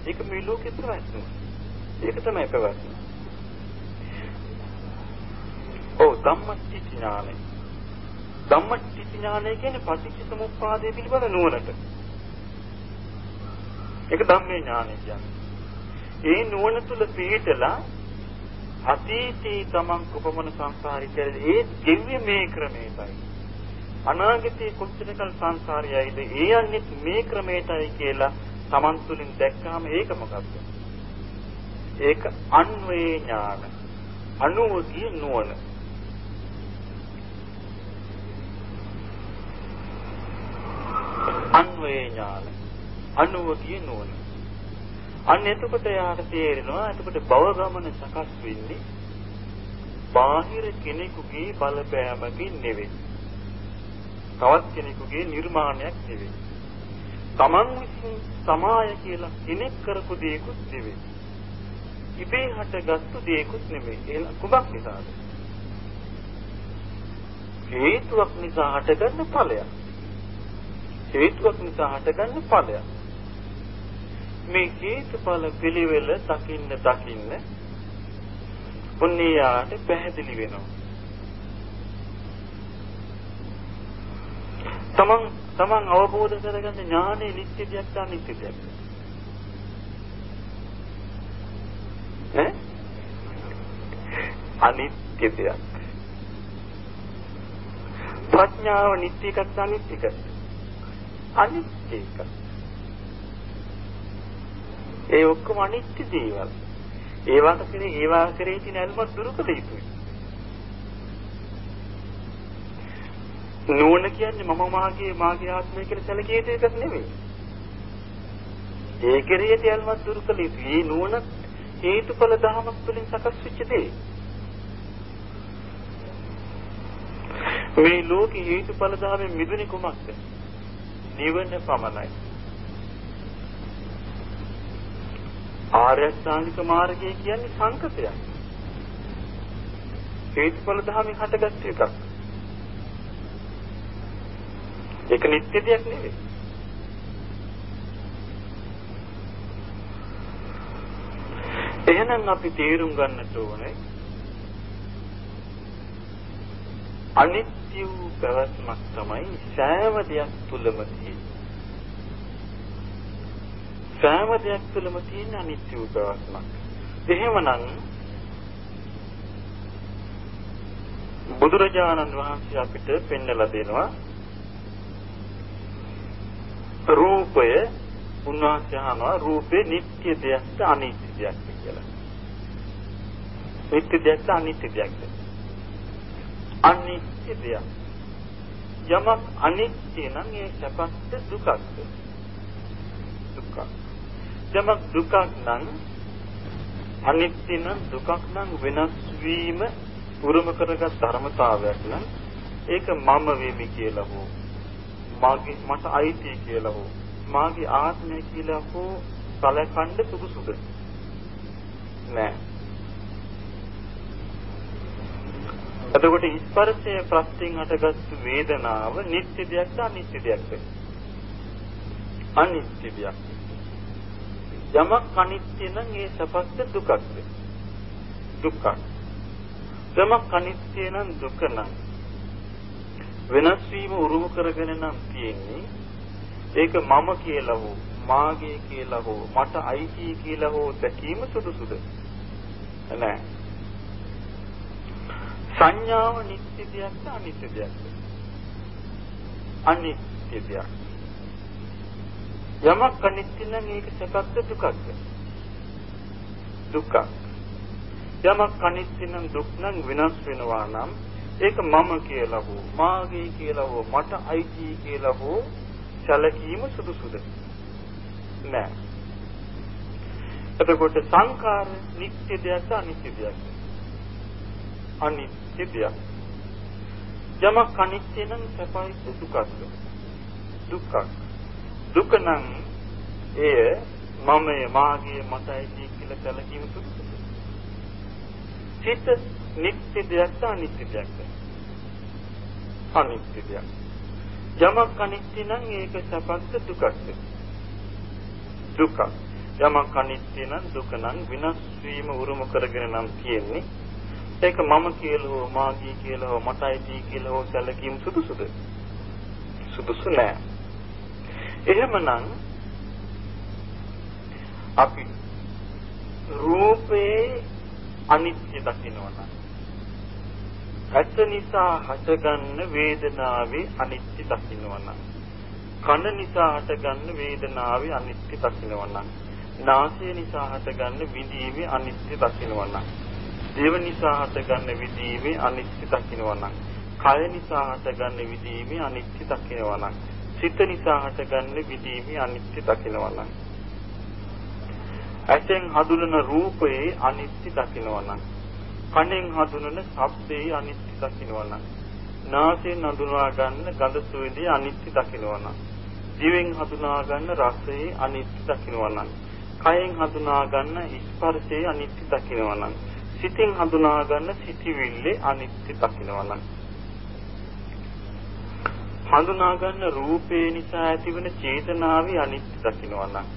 ඒක මේ ලෝකෙත් ප්‍රවැත්ම. ඒක තමයි ප්‍රවැත්ම. ඔව් ධම්මච්චිති ඥානයි. ධම්මටිච්ච ඥානය කියන්නේ පටිච්ච සමුප්පාදය පිළිබඳ නුවණට. ඒක ධම්මේ ඥානය කියන්නේ. ඒ නුවණ තුල පිළිතලා අතීතී තමන් කුපමණ සංසාරිකයද ඒ ගෙව්වේ මේ ක්‍රමයටයි. අනාගතයේ කොච්චරකල් සංසාරයයිද ඒ යන්නේ මේ ක්‍රමයටයි කියලා තමන් තුලින් දැක්කාම ඒක මොකක්ද? ඒක අන්වේ ඥාන. අනුවදී නුවණ. අන්වේ ඥාන. අනුවදී නුවණ. අන්න එතකොට යාට තේරෙනවා එතකොට භව ගමන සකස් වෙන්නේ බාහිර කෙනෙකුගේ බලපෑමකින් නෙවෙයි. තවත් කෙනෙකුගේ නිර්මාණයක් නෙවෙයි. Taman විසින් සමාය කියලා කෙනෙක් කරපු දෙයක්ුත් නෙවෙයි. ඉබේ හටගත්තු දෙයක්ුත් නෙවෙයි. ඒක කුමක් නිසාද? හේතුවක් නිසා හටගන්න ඵලයක්. හේතුවක් නිසා හටගන්න ඵලයක්. මේ හේතුඵල පිළිවෙල දකින්න දකින්න පුණ්‍යයාට පැහැදිලි වෙනවා. තමන් තමන් අවබෝධ කරගන්න ඥානෙ නිත්‍ය දෙයක් අනිත්‍ය දෙයක්. ඈ? අනිත්‍ය දෙයක්. ප්‍රඥාව නිත්‍ය එකක් අනිත්‍ය එකක්. අනිත්‍ය එකක්. ඒ ඔක්කොම අනිත්‍ය දේවල්. ඒවට කෙරේ ඒවා කෙරේ තියෙන ඇල්මත් දුරු කළ යුතුයි. නුවණ කියන්නේ මම මාගේ මාගේ ආත්මය කියලා සැලකිය යුතු එකක් නෙවෙයි. ඒ කෙරේ තියෙල්මත් දුරු කළ යුතුයි. මේ නුවණ හේතුඵල ධමයක් තුළින් සකස් වෙච්ච දෙයක්. මේ ලෝකේ හේතුඵල ධමයෙන් මිදුනේ කුමක්ද? නිවන පමණයි. ආර්ය ශ්‍රාන්තික මාර්ගය කියන්නේ සංකතයක්. හේතුඵල ධමයෙන් හටගත් එකක්. ඒක නිත්‍ය දෙයක් නෙවෙයි. එහෙනම් අපි තේරුම් ගන්නට ඕනේ අනිත්‍ය වූ පැවැත්මක් තමයි සෑම දෙයක් තුලම තියෙන්නේ. සෑම දෙයක් තුළම තියෙන අනිත්‍ය වූ ප්‍රවස්මක්. එහෙමනම් බුදුරජාණන් වහන්සේ අපිට පෙන්වලා දෙනවා රූපය උන්වහන්සේ අහනවා රූපේ නිට්ටය දෙයක්ද අනිත්‍ය දෙයක්ද කියලා. නිට්ටය දෙයක්ද අනිත්‍ය දෙයක්ද? අනිත්‍ය දෙයක්. යමක් අනිත්‍ය නම් ඒ සැපස්ද දුකක්ද? දුකක්. යමක් දුකක් නම් අනිත්‍ය නම් දුකක් නම් වෙනස් වීම උරුම කරගත් ධර්මතාවයක් නම් ඒක මම වෙමි කියලා හෝ මාගේ මට අයිති කියලා හෝ මාගේ ආත්මය කියලා හෝ සැලකන්න සුදුසුද නෑ එතකොට ස්පර්ශය ප්‍රත්‍යයෙන් හටගත්තු වේදනාව නිත්‍ය දෙයක්ද අනිත්‍ය දෙයක්ද අනිත්‍ය දෙයක් යමක් අනිත්‍ය නම් ඒ සපස්ත දුකක්ද දුක්ඛ යමක් අනිත්‍ය නම් දුක නම්. වෙනස් වීම උරුම කරගෙන නම් තියෙන්නේ ඒක මම කියලා හෝ මාගේ කියලා හෝ මට අයිති කියලා හෝ දැකීම සුදුසුද? නෑ සංඥාව නිත්‍ය දෙයක්ද අනිත්‍ය දෙයක්ද අනිත්‍ය දෙයක් යමක් අනිත්‍ය නම් ඒක සැපක්ද දුකක්ද? දුක්ඛ. යමක් අනිත්‍ය නම් දුක් නම් විනාශ වෙනවා නම් ඒක මම කියලා හෝ මාගේ කියලා හෝ මට අයිති කියලා හෝ සැලකීම සුදුසුද? නෑ. එතකොට සංඛාර නිත්‍ය දෙයක්ද අනිත්‍ය දෙයක්ද? අනිත්‍ය දෙයක්. යමක් අනිත්‍ය නම් සැපයි දුකක්ද? දුක්ඛ. දුක නම් එය මමයේ මාගේ මතයි කියලා කලකීම සුදුසුද? චිත්ත නිත්‍ය දෙයක්ද අනිත්‍ය දෙයක්ද? අනිත්‍ය දෙයක්. යමක් අනිත්‍ය නම් ඒක සැපක්ද දුකක්ද? දුක. යමක් අනිත්‍ය නම් දුක නම් විනාශ වීම උරුම කරගෙන නම් තියෙන්නේ. ඒක මම කියලා හෝ මාගේ කියලා හෝ මටයි දී කියලා හෝ සැලකීම් සුදුසුද? සුදුසු නෑ. එහෙමනම් අපි රූපේ අනිත්‍ය දකිනවා නම් ඇස නිසා හටගන්න වේදනාවේ අනිත්‍ය දකිනවා නම් කන නිසා හටගන්න වේදනාවේ අනිත්‍ය දකිනවා නම් නාසය නිසා හටගන්න විඳීමේ අනිත්‍ය දකිනවා නම් දේව නිසා හටගන්න විඳීමේ අනිත්‍ය දකිනවා නම් කය නිසා හටගන්න විඳීමේ අනිත්‍ය දකිනවා නම් සිත නිසා හටගන්න විඳීමේ අනිත්‍ය දකිනවා නම්. ඇසෙන් හඳුනන රූපයේ අනිත්‍ය දකිනවා නම් කනෙන් හඳුනන ශබ්දයේ අනිත්‍ය දකිනවා නම් නාසයෙන් හඳුනා ගන්න ගඳ සුවඳේ අනිත්‍ය දකිනවා නම් දිවෙන් හඳුනා ගන්න රසයේ අනිත්‍ය දකිනවා නම් කයෙන් හඳුනා ගන්න ස්පර්ශයේ අනිත්‍ය දකිනවා නම් සිතින් හඳුනා ගන්න සිටිවිල්ලේ අනිත්‍ය දකිනවා නම්. හඳුනා ගන්න රූපේ නිසා ඇතිවන චේතනාවේ අනිත්‍ය දකිනවා නම්.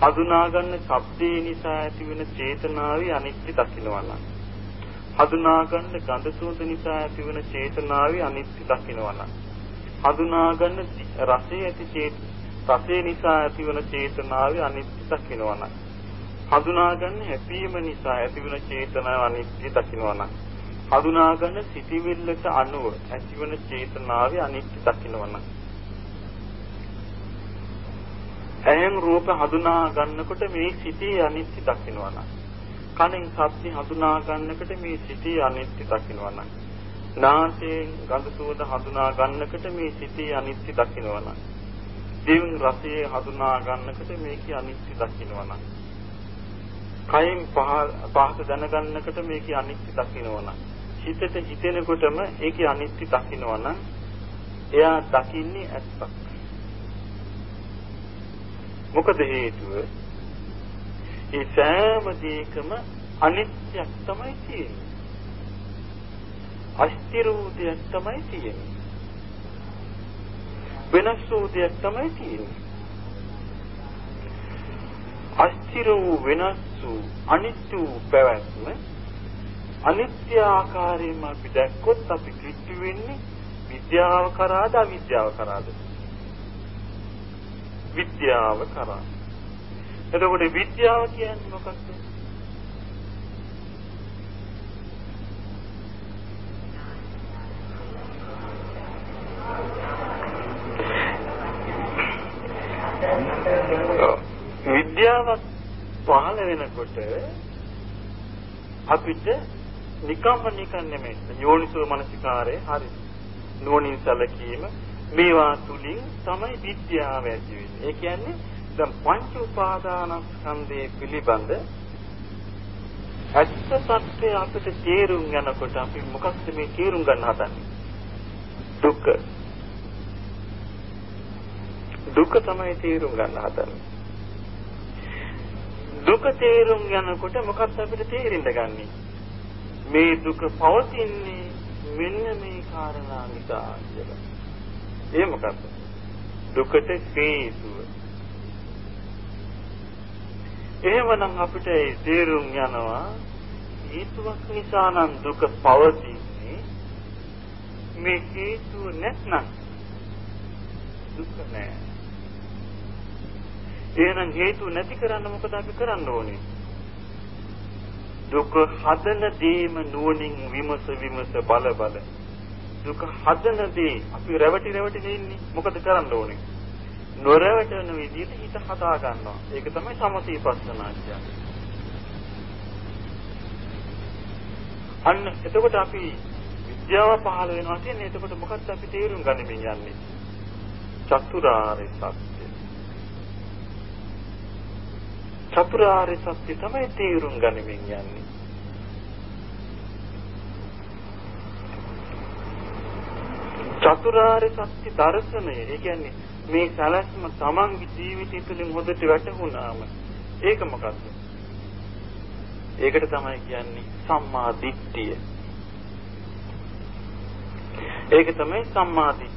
හඳුනා ගන්න ශබ්දේ නිසා ඇතිවන චේතනාවේ අනිත්‍ය දකිනවා නම්. හඳුනා ගන්න ගඳ සුවඳ නිසා ඇතිවන චේතනාවේ අනිත්‍ය දකිනවා නම්. හඳුනා ගන්න රසයේ ඇති චේත රසය නිසා ඇතිවන චේතනාවේ අනිත්‍ය දකිනවා නම්. හඳුනා ගන්න හැපීම නිසා ඇතිවන චේතනාව අනිත්‍ය දකිනවා නම් හඳුනා ගන්න සිටිවිල්ලට අනුව ඇතිවන චේතනාවේ අනිත්‍ය දකිනවනම්. ඇහෙන් රූප හඳුනා ගන්නකොට මේ සිටී අනිත්‍ය දකිනවනම් කනෙන් ශබ්ද හඳුනා ගන්නකොට මේ සිටී අනිත්‍ය දකිනවනම් නාසයෙන් ගඳ සුවඳ හඳුනා ගන්නකොට මේ සිටී අනිත්‍ය දකිනවනම් දිවෙන් රසය හඳුනා ගන්නකොට මේකේ අනිත්‍ය දකිනවනම් කයෙන් පහස දැනගන්නකොට මේකේ අනිත්‍ය දකිනවනම් හිතට හිතෙනකොටම ඒකේ අනිත්‍ය දකිනවා නම් එයා දකින්නේ ඇත්තක්. මොකද හේතුව? ඒ සෑම දෙයකම අනිත්‍යක් තමයි තියෙන්නේ. අස්තිර වූ දෙයක් තමයි තියෙන්නේ. වෙනස් වූ දෙයක් තමයි තියෙන්නේ. අස්තිර වූ වෙනස් වූ අනිත්‍ය වූ පැවැත්ම අනිත්‍ය ආකාරයෙන්ම අපි දැක්කොත් අපි කිට්ටු වෙන්නේ විද්‍යාව කරාද අවිද්‍යාව කරාද? විද්‍යාව කරා. එතකොට විද්‍යාව කියන්නේ මොකක්ද? විද්‍යාවක් පහළ වෙනකොට අපිට නිකම්ම නිකන් නෙමෙයි. යෝනිසෝ මනසිකාරය හරි. නුවණින් සැලකීම මේවා තුලින් තමයි විද්‍යාව ඇති වෙන්නේ. ඒ කියන්නේ දැන් පංච උපාදානස්කන්ධයේ පිළිබඳ ඇත්ත සත්‍ය අපිට තේරුම් යනකොට අපි මොකක්ද මේ තේරුම් ගන්න හදන්නේ? දුක. දුක තමයි තේරුම් ගන්න හදන්නේ. දුක තේරුම් යනකොට මොකක්ද අපිට තේරෙන්න ගන්නේ? මේ දුක පවතින්නේ මෙන්න මේ කාරණා නිසා කියලා. ඒ මොකක්ද? දුකට හේතුව. එහෙමනම් අපිට තේරුම් යනවා හේතුවක් නිසා නම් දුක පවතින්නේ මේ හේතුව නැත්නම් දුක නෑ. එහෙනම් හේතු නැති කරන්න මොකද අපි කරන්න ඕනේ? දුක හදන දේම නුවණින් විමස විමස බල බල. දුක හදන දේ අපි රැවටි රැවටි ඉන්නේ. මොකද කරන්න ඕනේ? නොරැවටෙන විදිහට හිත හදා ගන්නවා. ඒක තමයි සමතී පස්සනා කියන්නේ අන්න එතකොට අපි විද්‍යාව පහළ වෙනවා කියන්නේ එතකොට මොකක්ද අපි තේරුම් ගනිමින් යන්නේ? චතුරාර්ය සත්‍ය. චතුරාර්ය සත්‍ය තමයි තේරුම් ගනිමින් යන්නේ. චතුරාර්ය සත්‍ය දර්ශනය, ඒ කියන්නේ මේ සැලැස්ම තමන්ගේ ජීවිතය තුළින් හොදට වැටහුණාම ඒක මොකද්ද? ඒකට තමයි කියන්නේ සම්මා දිට්ඨිය. ඒක තමයි සම්මා දිට්ඨිය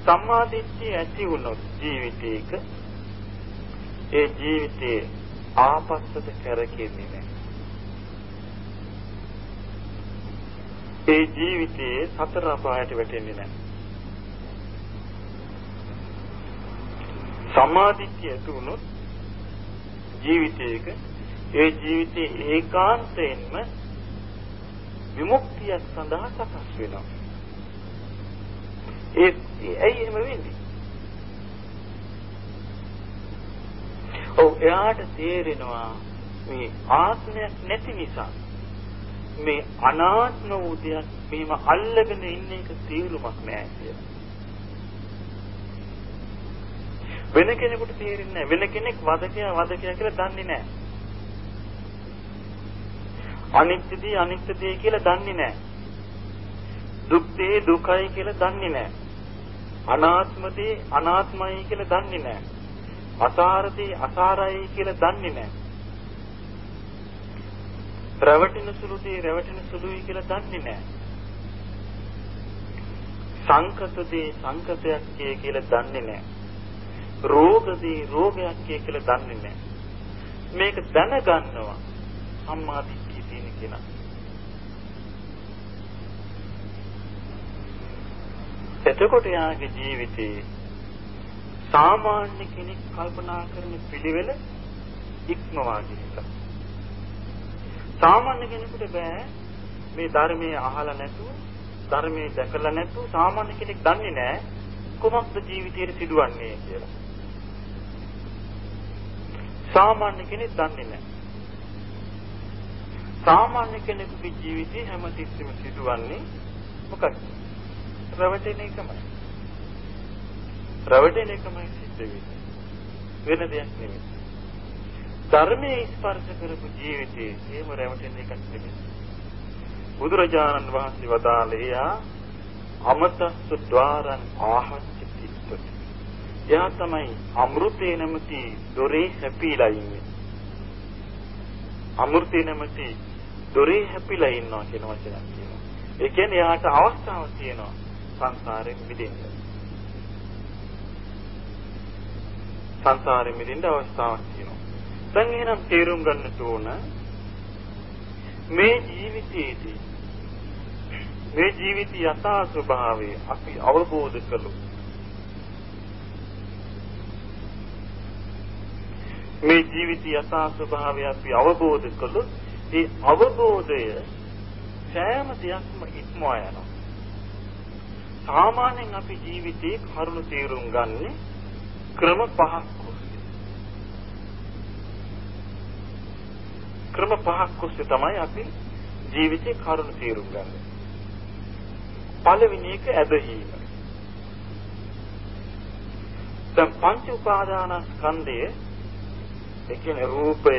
කියන්නේ. සම්මාදිට්ඨිය ඇති වුණොත් ජීවිතේක ඒ ජීවිතේ ආපස්සට කරකෙන්නේ නැහැ. ඒ ජීවිතයේ සතර අපායට වැටෙන්නේ නැහැ. සමාධිත්‍ය ඇති වුණොත් ජීවිතයක ඒ ජීවිතේ ඒකාන්තයෙන්ම විමුක්තිය සඳහා සකස් වෙනවා. ඒ ඇයි එහෙම වෙන්නේ? ඔව් එයාට තේරෙනවා මේ ආත්මයක් නැති නිසා මේ අනාත්ම වූ දෙයක් මෙහෙම අල්ලගෙන ඉන්න එක තේරුමක් නෑ කියලා. වෙන කෙනෙකුට තේරෙන්නේ නැහැ. වෙන කෙනෙක් වදකයා වදකයා කියලා දන්නේ නැහැ. අනිත්‍යදී අනිත්‍යදී කියලා දන්නේ නැහැ. දුක්දී දුකයි කියලා දන්නේ නැහැ. අනාත්මදී අනාත්මයි කියලා දන්නේ නැහැ. අසාරදී අසාරයි කියලා දන්නේ නැහැ. රැවටෙන සුළුදී රැවටෙන සුළුයි කියලා දන්නේ නැහැ. සංකතදී සංකතයක් කියලා දන්නේ නැහැ. රෝගදී රෝගයක් කියලා දන්නේ නැහැ. මේක දැනගන්නවා සම්මා දිට්ඨිය තියෙන කෙනා. එතකොට යාගේ ජීවිතේ සාමාන්‍ය කෙනෙක් කල්පනා කරන පිළිවෙල ඉක්මවා ගිහිල්ලා. සාමාන්‍ය කෙනෙකුට බෑ මේ ධර්මයේ අහලා නැතුව ධර්මයේ දැකලා නැතුව සාමාන්‍ය කෙනෙක් දන්නේ නැහැ කොහොමද ජීවිතයේ සිදුවන්නේ කියලා. සාමාන්‍ය කෙනෙක් දන්නේ නැහැ. සාමාන්‍ය කෙනෙකුගේ ජීවිතේ හැමතිස්සෙම සිදුවන්නේ මොකක්ද? රැවටෙන එකමයි. රැවටෙන එකමයි සිද්ධ වෙන්නේ. වෙන දෙයක් නෙමෙයි. ධර්මයේ ස්පර්ශ කරපු ජීවිතේ එහෙම රැවටෙන එකක් නෙමෙයි. බුදුරජාණන් වහන්සේ වදාළේ අමතස්ස ద్వාරං ආහච්ච එයා තමයි අමෘතේ නැමැති දොරේ හැපිලා ඉන්නේ. අමෘතේ නැමැති දොරේ හැපිලා ඉන්නවා කියන වචනයක් කියනවා. ඒ කියන්නේ එයාට අවස්ථාවක් තියෙනවා සංසාරයෙන් මිදෙන්න. සංසාරයෙන් මිදෙන්න අවස්ථාවක් තියෙනවා. දැන් එහෙනම් තේරුම් ගන්නට ඕන මේ ජීවිතයේදී මේ ජීවිත යථා ස්වභාවය අපි අවබෝධ කළොත් මේ ජීවිත යථා ස්වභාවය අපි අවබෝධ කළොත් ඒ අවබෝධය සෑම දෙයක්ම ඉක්මවා යනවා. සාමාන්‍යයෙන් අපි ජීවිතේ කරුණු තේරුම් ගන්නේ ක්‍රම පහක් ඔස්සේ. ක්‍රම පහක් ඔස්සේ තමයි අපි ජීවිතේ කරුණු තේරුම් ගන්න. පළවෙනි එක ඇදහිීම. දැන් පංච උපාදානස්කන්ධයේ ඒ කියන්නේ රූපය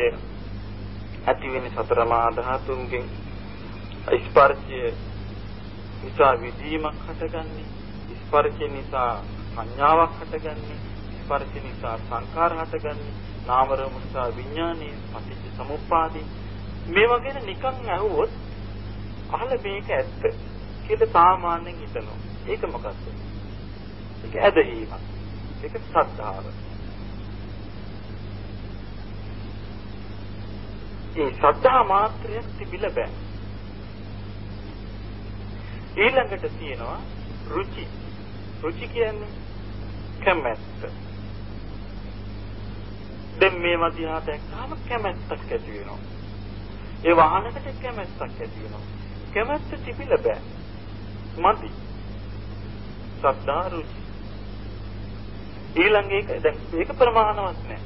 ඇති වෙන සතර මා ධාතුන්ගෙන් ස්පර්ශය නිසා විදීමක් හටගන්නේ ස්පර්ශය නිසා සංඥාවක් හටගන්නේ ස්පර්ශ නිසා සංකාර හටගන්නේ නාම රූප නිසා විඥානයේ පටිච්ච සමුප්පාදේ මේවා ගැන නිකන් අහුවොත් අහල මේක ඇත්ත. කියලා සාමාන්‍යයෙන් හිතනවා. ඒක මොකක්ද ඒක ඇදහිීමක්. ඒක ශ්‍රද්ධාව ඒ ශ්‍රද්ධා මාත්‍රයක් තිබිලා බෑ. ඊළඟට තියෙනවා රුචි. රුචි කියන්නේ කැමැත්ත. දැන් මේවා දිහා දැක්කම කැමැත්තක් ඇති වෙනවා. ඒ වාහනකට කැමැත්තක් ඇති වෙනවා. කැමැත්ත තිබිලා බෑ. මදි. ශ්‍රද්ධා රුචි. ඊළඟ එක දැන් මේක ප්‍රමාණවත් නෑ.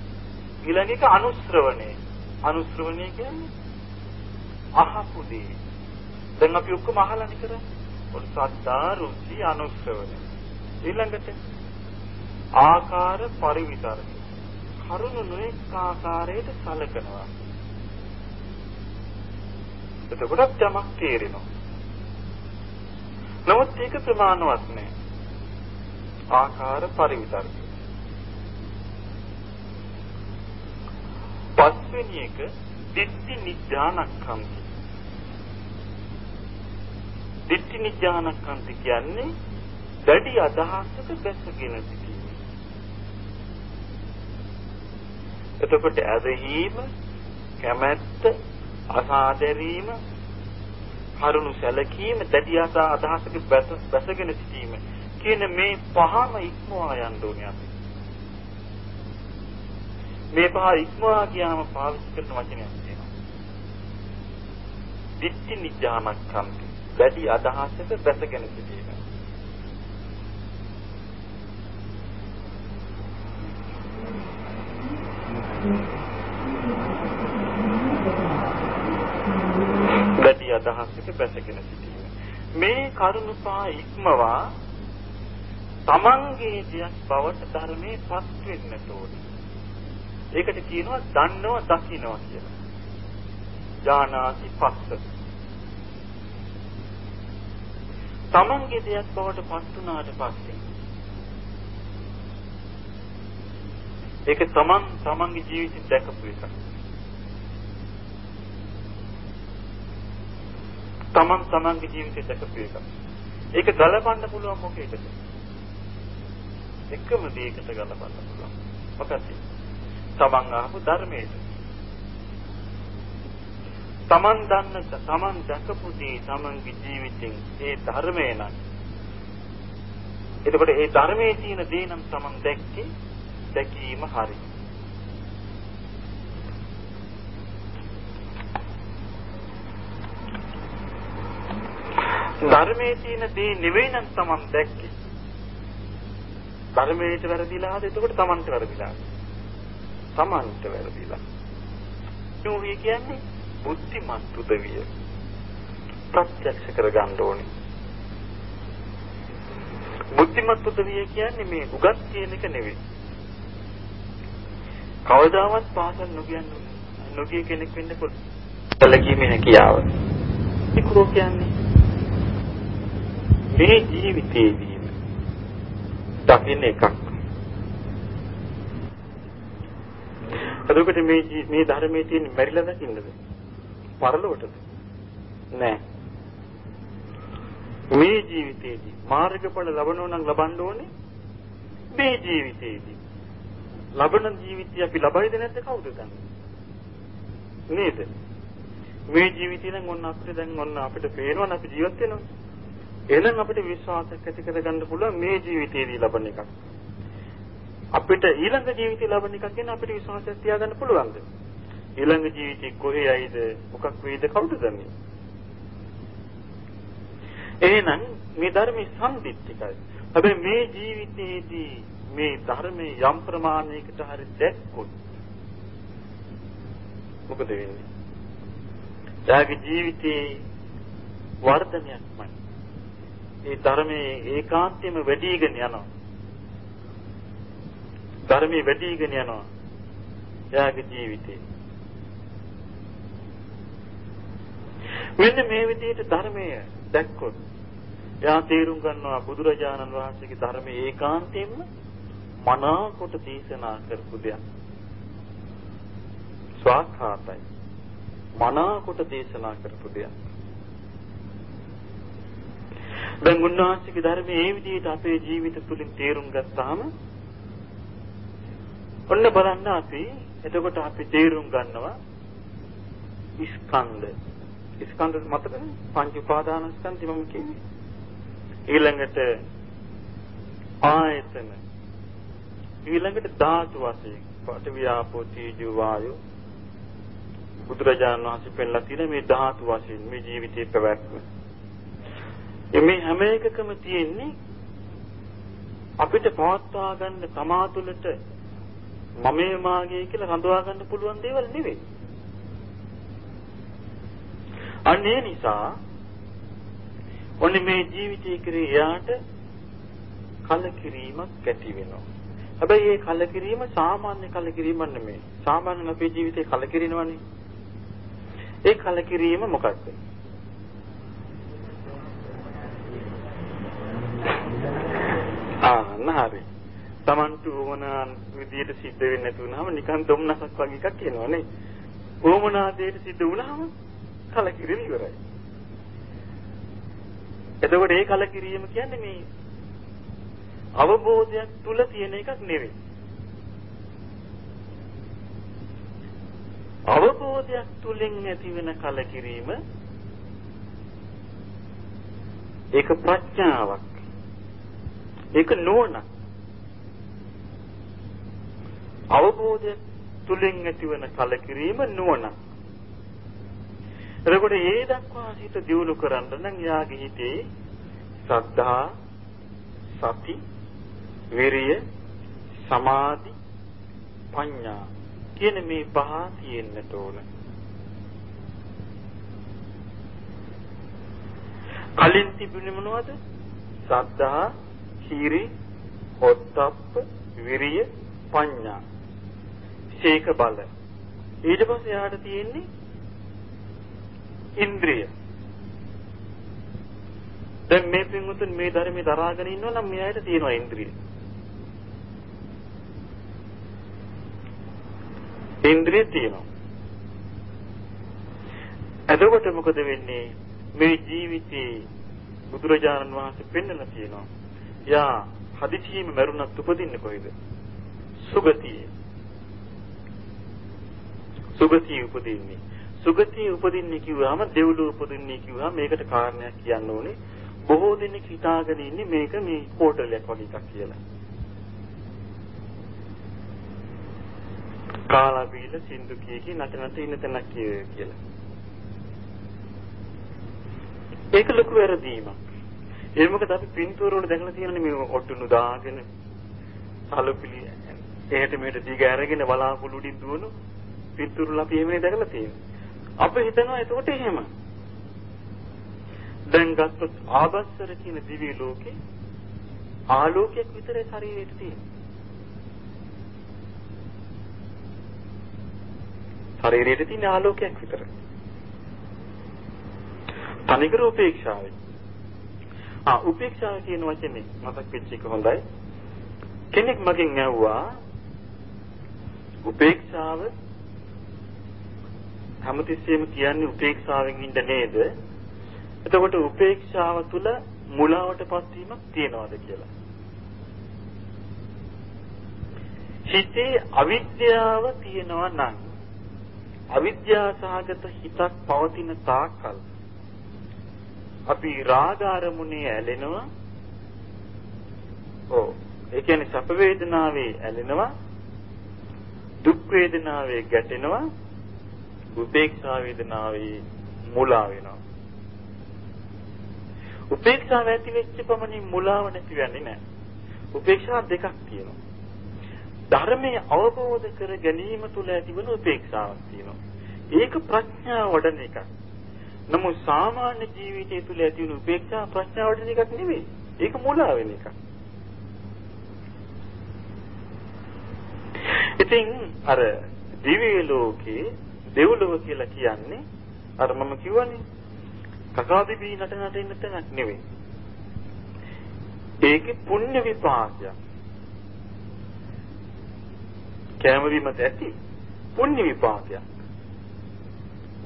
ඊළඟ එක අනුශ්‍රවණය. අනුශ්‍රවණය කියන්නේ අහපු දේ. දැන් අපි ඔක්කොම අහලානේ කරන්නේ. පොඩි සද්දා රුචි අනුශ්‍රවණය. ඊළඟට ආකාර පරිවිතරක. කරුණු නොඑක ආකාරයට සලකනවා. එතකොට යමක් තේරෙනවා. නමුත් ඒක ප්‍රමාණවත් නෑ. ආකාර පරිවිතරක. පස්වෙනි එක දිට්ඨි නිඥානක්ඛන්ති. දිට්ඨි නිඥානක්ඛන්ති කියන්නේ දැඩි අදහසක බැසගෙන සිටීම. එතකොට ඇදහිීම, කැමැත්ත, අසාදැරීම, කරුණු සැලකීම, දැඩි අදහසක බැසගෙන සිටීම කියන මේ පහම ඉක්මවා යන්න ඕනේ අපි. මේ පහ ඉක්මවා ගියාම පාවිච්චි කරන වචනයක් තියෙනවා. දිට්ඨි නිජානක්ඛන්ති. වැඩි අදහසක බැසගෙන සිටීම. වැඩි අදහසක බැසගෙන සිටීම. මේ කරුණ පහ ඉක්මවා තමන්ගේ දෙයක් බවට ධර්මයේ පත් වෙන්නට ඕනේ. ඒකට කියනවා දන්නවා දකින්නවා කියලා. ඥානාති පස්ස. තමන්ගේ දෙයක් බවට පත් වුණාට පස්සේ ඒක තමන් තමන්ගේ ජීවිතේ දැකපු එකක්. තමන් තමන්ගේ ජීවිතේ දැකපු එකක්. ඒක ගලපන්න පුළුවන් මොකේද? එකම දෙයකට ගලපන්න පුළුවන්. මොකක්ද? තමන් අහපු ධර්මයේද? තමන් දන්න තමන් දැකපු දේ තමන්ගේ ජීවිතෙන් ඒ ධර්මය නම් එතකොට ඒ ධර්මයේ තියෙන දේ නම් තමන් දැක්කේ දැකීම හරි. ධර්මයේ තියෙන දේ නෙවෙයි නම් තමන් දැක්කේ. ධර්මයට වැරදිලාද එතකොට තමන්ට වැරදිලාද? තමන්ට වැරදිලා. ඒ කියන්නේ බුද්ධිමත් උදවිය. ප්‍රත්‍යක්ෂ කරගන්න ඕනේ. බුද්ධිමත් උදවිය කියන්නේ මේ උගත් කියන එක නෙවෙයි. කවදාවත් පාසල් නොගියන්න නොගිය කෙනෙක් වෙන්න පුළුවන්. සැලකීමේ හැකියාව. ඒකෝ කියන්නේ මේ ජීවිතයේදී දකින්න එකක්. එතකොට මේ මේ ධර්මයේ තියෙන මැරිලා දකින්නද? පරලොවටද? නෑ. මේ ජීවිතේදී මාර්ගඵල ලබනෝ නම් ලබන්න ඕනේ මේ ජීවිතේදී. ලබන ජීවිතය අපි ලබයිද නැද්ද කවුද දන්නේ? නේද? මේ ජීවිතේ නම් ඔන්න අපිට දැන් ඔන්න අපිට පේනවා අපි ජීවත් වෙනවා. එහෙනම් අපිට විශ්වාසයක් ඇති කරගන්න පුළුවන් මේ ජීවිතේදී ලබන එකක්. අපිට ඊළඟ ජීවිතේ ලබන එකක් ගැන අපිට විශ්වාසයක් තියාගන්න පුළුවන්ද? ඊළඟ ජීවිතේ කොහේ යයිද මොකක් වෙයිද කවුද දන්නේ? එහෙනම් මේ ධර්මයේ සම්දිත්තිකයි. හැබැයි මේ ජීවිතයේදී මේ ධර්මයේ යම් ප්‍රමාණයකට හරි දැක්කොත් මොකද වෙන්නේ? එයාගේ ජීවිතේ වර්ධනයක්මයි. ඒ ධර්මයේ ඒකාන්තයෙන්ම වැඩිගෙන යනවා. ධර්මයේ වැඩිගෙන යනවා. එයාගේ ජීවිතේ. මෙන්න මේ විදිහට ධර්මය දැක්කොත් එයා තේරුම් ගන්නවා බුදුරජාණන් වහන්සේගේ ධර්මයේ ඒකාන්තයෙන්ම මනාකොට දේශනා කරපු දෙයක්. ස්වාඛාතයි. මනාකොට දේශනා කරපු දෙයක්. දැන් උන්වහන්සේගේ ධර්මයේ මේ විදිහට අපේ ජීවිත තුලින් තේරුම් ගත්තාම ඔන්න බලන්න අපි එතකොට අපි තේරුම් ගන්නවා ස්කන්ධ ස්කන්ධ මතකද පංච උපාදාන ස්කන්ධي මම කියන්නේ. ඊළඟට ආයතන. ඊළඟට ධාතු වශයෙන්. පඨවි ආපෝ තේජෝ වායෝ. බුදුරජාණන් වහන්සේ පෙන්ලා තියෙන මේ ධාතු වශයෙන් මේ ජීවිතේ පැවැත්ම. මේ හැම එකකම තියෙන්නේ අපිට පවත්වා ගන්න තමා තුළට මමේ මාගේ කියලා රඳවා ගන්න පුළුවන් දේවල් නෙවෙයි. අන්න ඒ නිසා ඔන්න මේ ජීවිතයේ කෙරේ යාට කලකිරීමක් ඇති වෙනවා. හැබැයි මේ කලකිරීම සාමාන්‍ය කලකිරීමක් නෙමෙයි. සාමාන්‍යයෙන් අපේ ජීවිතේ කලකිරිනවනේ. ඒ කලකිරීම මොකක්ද? ආ නහරි. Tamantu වමනා විදියට සිද්ධ වෙන්නේ නැති වුනහම නිකන් දුම්නසක් වගේ එකක් එනවා නේ. වමනා දෙයට සිද්ධ වුනහම කලකිරීම ඉවරයි. එතකොට ඒ කලකිරීම කියන්නේ මේ අවබෝධයක් තුල තියෙන එකක් නෙවෙයි. අවබෝධයක් තුලින් ඇතිවෙන කලකිරීම ඒක ප්‍රඥාවක්. ඒක නුවණක්. අවබෝධය තුලින් ඇතිවන කලකිරීම නුවණක්. එතකොට ඒ දක්වා හිත දියුණු කරන්න නම් යාගේ හිතේ සද්ධා, සති, විරිය, සමාධි, ප්‍රඥා කියන මේ පහ තියෙන්නට ඕන. කලින් තිබුණේ මොනවද? සද්ධා, කීරි, හොත්තප්ප, විරිය, ප්‍රඥා. ශේක බල. ඊට පස්සේ යාට තියෙන්නේ ඉන්ද්‍රිය. දැන් මේ පින්වතුන් මේ ධර්මයේ දරාගෙන ඉන්නවා නම් මේ අයට තියෙනවා ඉන්ද්‍රිය. ඉන්ද්‍රිය තියෙනවා. එතකොට මොකද වෙන්නේ? මේ ජීවිතේ බුදුරජාණන් වහන්සේ පෙන්වලා තියෙනවා. යා හදිසියෙම මරුණත් උපදින්නේ කොහෙද? සුගතියේ. සුගතිය උපදින්නේ. සුගතිය උපදින්නේ කිව්වම දෙව්ලොව උපදින්නේ කිව්වම මේකට කාරණයක් කියන්න ඕනේ. බොහෝ දෙනෙක් හිතාගෙන ඉන්නේ මේක මේ හෝටලයක් වගේ එකක් කියලා. කාලා බීලා සින්දු කී කී නට නට ඉන්න තැනක් කියලා. ඒක ලොකු වැරදීමක්. ඒ මොකද අපි පින්තූර වල දැකලා තියෙනනේ මේ ඔට්ටුනු දාගෙන සලපිලි එහෙට මෙහෙට දිග අරගෙන බලාකුළු උඩින් දුවන පින්තූර වල අපි එහෙමනේ දැකලා තියෙන්නේ. අපි හිතනවා එතකොට එහෙම. දැන් ගත්තොත් ආබස්සර කියන දිව්‍ය ලෝකේ ආලෝකයක් විතරයි ශරීරයට තියෙන්නේ. ශරීරයට තියෙන ආලෝකයක් විතරයි. තනිකර උපේක්ෂාවයි. ආ උපේක්ෂාව කියන වචනේ මතක් වෙච්ච එක හොඳයි. කෙනෙක් මගෙන් ඇහුවා උපේක්ෂාව හැමතිස්සෙම කියන්නේ උපේක්ෂාවෙන් ඉන්න නේද? එතකොට උපේක්ෂාව තුල මුලාවටපත් වීමක් තියනවාද කියලා. හිතේ අවිද්‍යාව තියෙනවා නම් අවිද්‍යාසහගත හිතක් පවතින තාක්කල් අපි රාග අරමුණේ ඇලෙනවා. ඔව්. ඒ කියන්නේ සැප වේදනාවේ ඇලෙනවා. දුක් වේදනාවේ ගැටෙනවා. උපේක්ෂා වේදනාවේ මුලා වෙනවා. උපේක්ෂාව ඇති වෙච්ච පමණින් මුලාව නැති වෙන්නේ නැහැ. උපේක්ෂා දෙකක් තියෙනවා. ධර්මයේ අවබෝධ කර ගැනීම තුළ ඇතිවන උපේක්ෂාවක් තියෙනවා. ඒක ප්‍රඥාව වඩන එකක්. නමුත් සාමාන්‍ය ජීවිතය තුළ ඇති වුණු උපේක්ෂා ප්‍රඥාව වඩන එකක් නෙවෙයි. ඒක මුලා වෙන එකක්. ඉතින් අර දිව්‍ය ලෝකේ දෙව්ලොව කියලා කියන්නේ අර මම කිව්වනේ කකාදිවි නට නට ඉන්න තැනක් නෙවෙයි. ඒකේ පුණ්‍ය විපාකයක්. කැම වීමත් ඇති පුණ්‍ය විපාකයක්.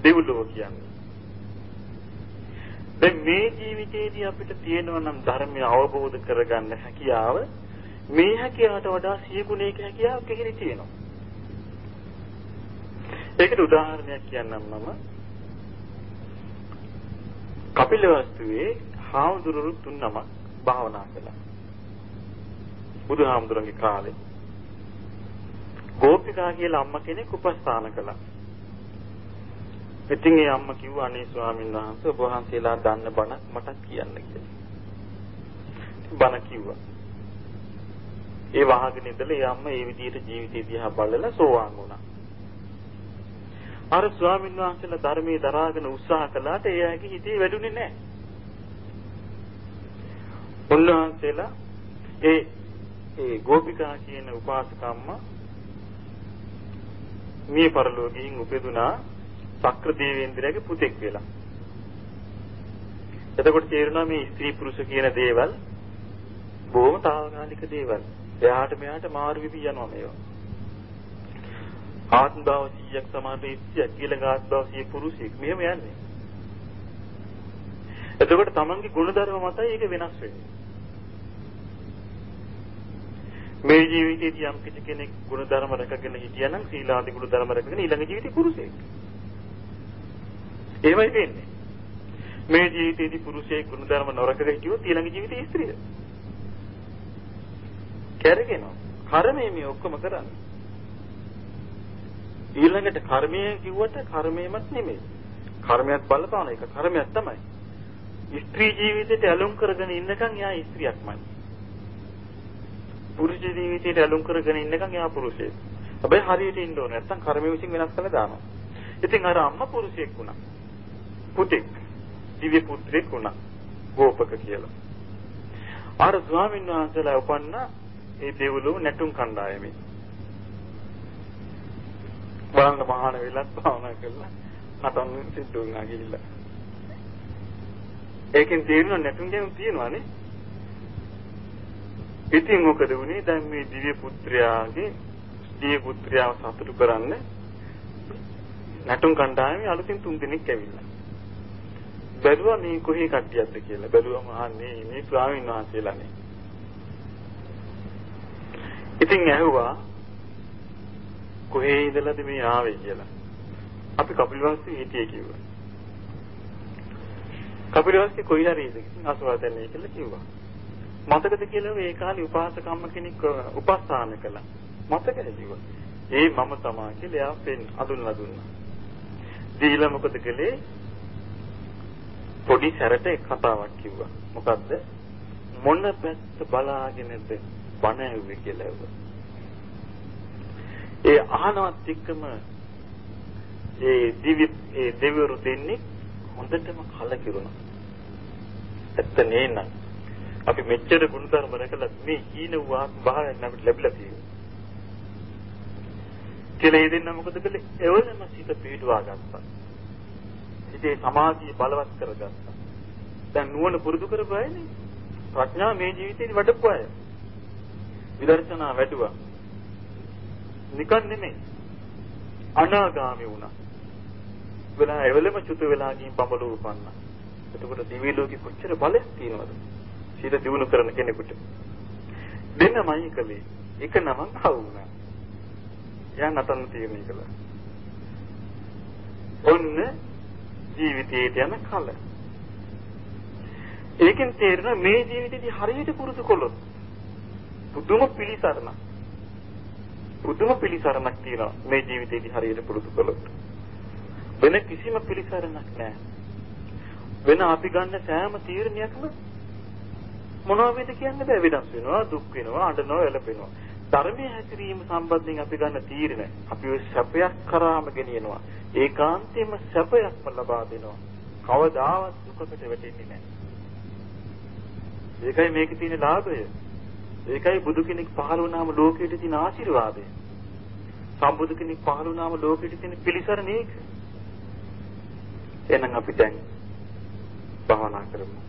දෙව්ලොව කියන්නේ. දැන් මේ ජීවිතේදී අපිට තියෙනවා නම් ධර්මය අවබෝධ කරගන්න හැකියාව මේ හැකියාවට වඩා සිය ගුණයක හැකියාවක් කෙහෙලි තියෙනවා. ඒකට උදාහරණයක් කියන්නම් මම. කපිලවස්තුවේ හාමුදුරුවෝ තුන් නමක් භාවනා කළා. බුදුහාමුදුරන්ගේ කාලේ. ගෝපිකා කියලා අම්මා කෙනෙක් උපස්ථාන කළා. ඉතින් ඒ අම්මා කිව්වා අනේ ස්වාමීන් වහන්සේ ඔබ වහන්සේලා දන්න බණක් මට කියන්න කියලා. බණ කිව්වා. ඒ වහගෙන ඉඳලා ඒ අම්මා ඒ විදිහට ජීවිතය දිහා බලලා සෝවාන් වුණා. අර ස්වාමීන් වහන්සේලා ධර්මයේ දරාගෙන උත්සාහ කළාට ඒ අයගේ හිතේ වැඩුණේ නැහැ. උන්වහන්සේලා ඒ ඒ ගෝපිකා කියන උපාසකම්මා මේ පරලෝකයෙන් උපදුනා සක්‍ර දේවේන්ද්‍රයාගේ පුතෙක් වෙලා. එතකොට තේරුණා මේ ස්ත්‍රී පුරුෂ කියන දේවල් බොහොම తాවකාලික දේවල්. එහාට මෙහාට මාරු වෙවි යනවා මේවා. ආත්ම භාව 100ක් සමාන ඉස්සියක් ඊළඟ ආත්ම භාව 100 පුරුෂයෙක් මෙහෙම යන්නේ. එතකොට තමන්ගේ ගුණධර්ම මතයි ඒක වෙනස් වෙන්නේ. මේ ජීවිතයේදී යම් කිසි කෙනෙක් ගුණධර්ම රැකගෙන හිටියනම් සීලාදී ගුණධර්ම රැකගෙන ඊළඟ ජීවිතේ පුරුෂයෙක්. එහෙමයි වෙන්නේ. මේ ජීවිතේදී පුරුෂයෙක් ගුණධර්ම නොරකගෙන හිටියොත් ඊළඟ ජීවිතේ ස්ත්‍රිය. කැරගෙනවා. කර්මය මේ ඔක්කොම කරන්නේ. ඊළඟට කර්මය කිව්වට කර්මයමත් නෙමෙයි. කර්මයක් බලපාන එක කර්මයක් තමයි. ස්ත්‍රී ජීවිතයට ඇලුම් කරගෙන ඉන්නකන් එයා ස්ත්‍රියක්මයි. පුරුෂ ජීවිතයට ඇලුම් කරගෙන ඉන්නකන් එයා පුරුෂයෙක්. හැබැයි හරියට ඉන්න ඕනේ නැත්නම් කර්මය විසින් වෙනස් කරලා දානවා. ඉතින් අර අම්මා පුරුෂයෙක් වුණා. පුතෙක් දිව්‍ය පුත්‍රයෙක් වුණා. ගෝපක කියලා. අර ස්වාමීන් වහන්සේලා උපන්න ඒ දෙව්ලොව නැටුම් කණ්ඩායමේ. බලන්න මහාන වෙලත් භාවනා කළා. නටන්න සිද්ධ වුණා ගිහිල්ලා. ඒකෙන් තේරෙන නැටුම් ගැන තියෙනවානේ. ඉතින් මොකද වුනේ? දැන් මේ දිව්‍ය පුත්‍රයාගේ දිව්‍ය පුත්‍රයාව සතුටු කරන්න නැටුම් කණ්ඩායමේ අලුතින් තුන් දෙනෙක් ඇවිල්ලා. බැලුවා මේ කොහේ කට්ටියක්ද කියලා. බැලුවම අහන්නේ මේ ස්වාමීන් වහන්සේලානේ. ඉතින් ඇහුවා කොහේ ඉඳලාද මේ ආවේ කියලා. අපි කපිලවස්තු හිටියේ කිව්වා. කපිලවස්තු කොයි හරිද අසවදන්නේ කියලා කිව්වා. මතකද කියලා ඒ කාලේ උපාසකම්ම කෙනෙක් උපස්ථාන කළා. මතකද කිව්වා. ඒ මම තමා කියලා එයා පෙන් අඳුන්ලා දුන්නා. දීලා මොකද කළේ? පොඩි සැරට එක් කතාවක් කිව්වා. මොකද්ද? මොන පැත්ත බලාගෙනද බණ ඇහුවේ කියලා ඇහුවා. ඒ අහනවත් එක්කම ඒ දිවි ඒ දෙවිවරු දෙන්නේ හොඳටම කලකිරුණා. ඇත්ත නේනම් අපි මෙච්චර ගුණධර්ම රැකලා මේ හීන වූ ආත්ම භාවයෙන් අපිට ලැබිලා තියෙනවා. කියලා ඒ දෙන්න මොකද කළේ? එවලම සිත පිටුවා ගත්තා. හිතේ සමාධිය බලවත් කරගත්තා. දැන් නුවණ පුරුදු කරපු අයනේ. ප්‍රඥා මේ ජීවිතේදී වඩපු අය. විදර්ශනා වැඩුවා. නිකන් නෙමෙයි. අනාගාමී වුණා. වෙලා එවලම චුත වෙලා ගින් පඹලු උපන්නා. එතකොට දිවි ලෝකෙ කොච්චර බලයක් තියෙනවද? සීල දිනු කරන කෙනෙකුට. දෙන්නමයි කලේ. එක නමක් හවුනා. යා නතන්න තීරණය කළා. ඔන්න ජීවිතයට යන කල. ඒකෙන් තේරෙන මේ ජීවිතේදී හරියට පුරුදු කළොත් පුදුම පිළිසරණක්. පුදුම පිළිසරණක් තියෙනවා මේ ජීවිතේදී හරියට පුරුදු කළොත්. වෙන කිසිම පිළිසරණක් නැහැ. වෙන අපි ගන්න සෑම තීරණයක්ම මොනවා වේද කියන්න බෑ වෙනස් වෙනවා දුක් වෙනවා අඬනවා එළපෙනවා. ධර්මයේ හැසිරීම සම්බන්ධයෙන් අපි ගන්න තීරණ අපි ඔය සැපයක් කරාම ගෙනියනවා. ඒකාන්තයෙන්ම සැපයක්ම ලබා දෙනවා. කවදාවත් දුකකට වැටෙන්නේ නැහැ. ඒකයි මේකේ තියෙන ලාභය. ඒකයි බුදු කෙනෙක් පහළ වුණාම ලෝකෙට තියෙන ආශිර්වාදය. සම්බුදු කෙනෙක් පහළ වුණාම ලෝකෙට තියෙන පිළිසරණ ඒක. එහෙනම් අපි දැන් භාවනා කරමු.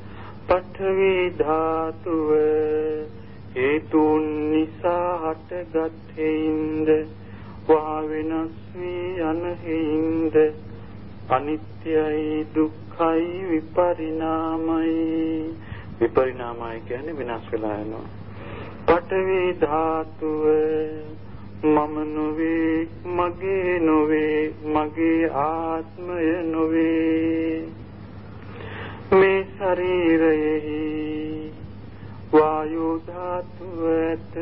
පඨවි ධාතුව හේතුන් නිසා හටගත් හේින්ද වා වෙනස් වී යන හේින්ද අනිත්‍යයි දුක්ඛයි විපරිණාමයි. විපරිණාමයි කියන්නේ විනාශ වෙලා යනවා. පඨවි ධාතුව මම නොවේ මගේ නොවේ මගේ ආත්මය නොවේ. මේ ශරීරයෙහි වායු ධාතුව ඇත.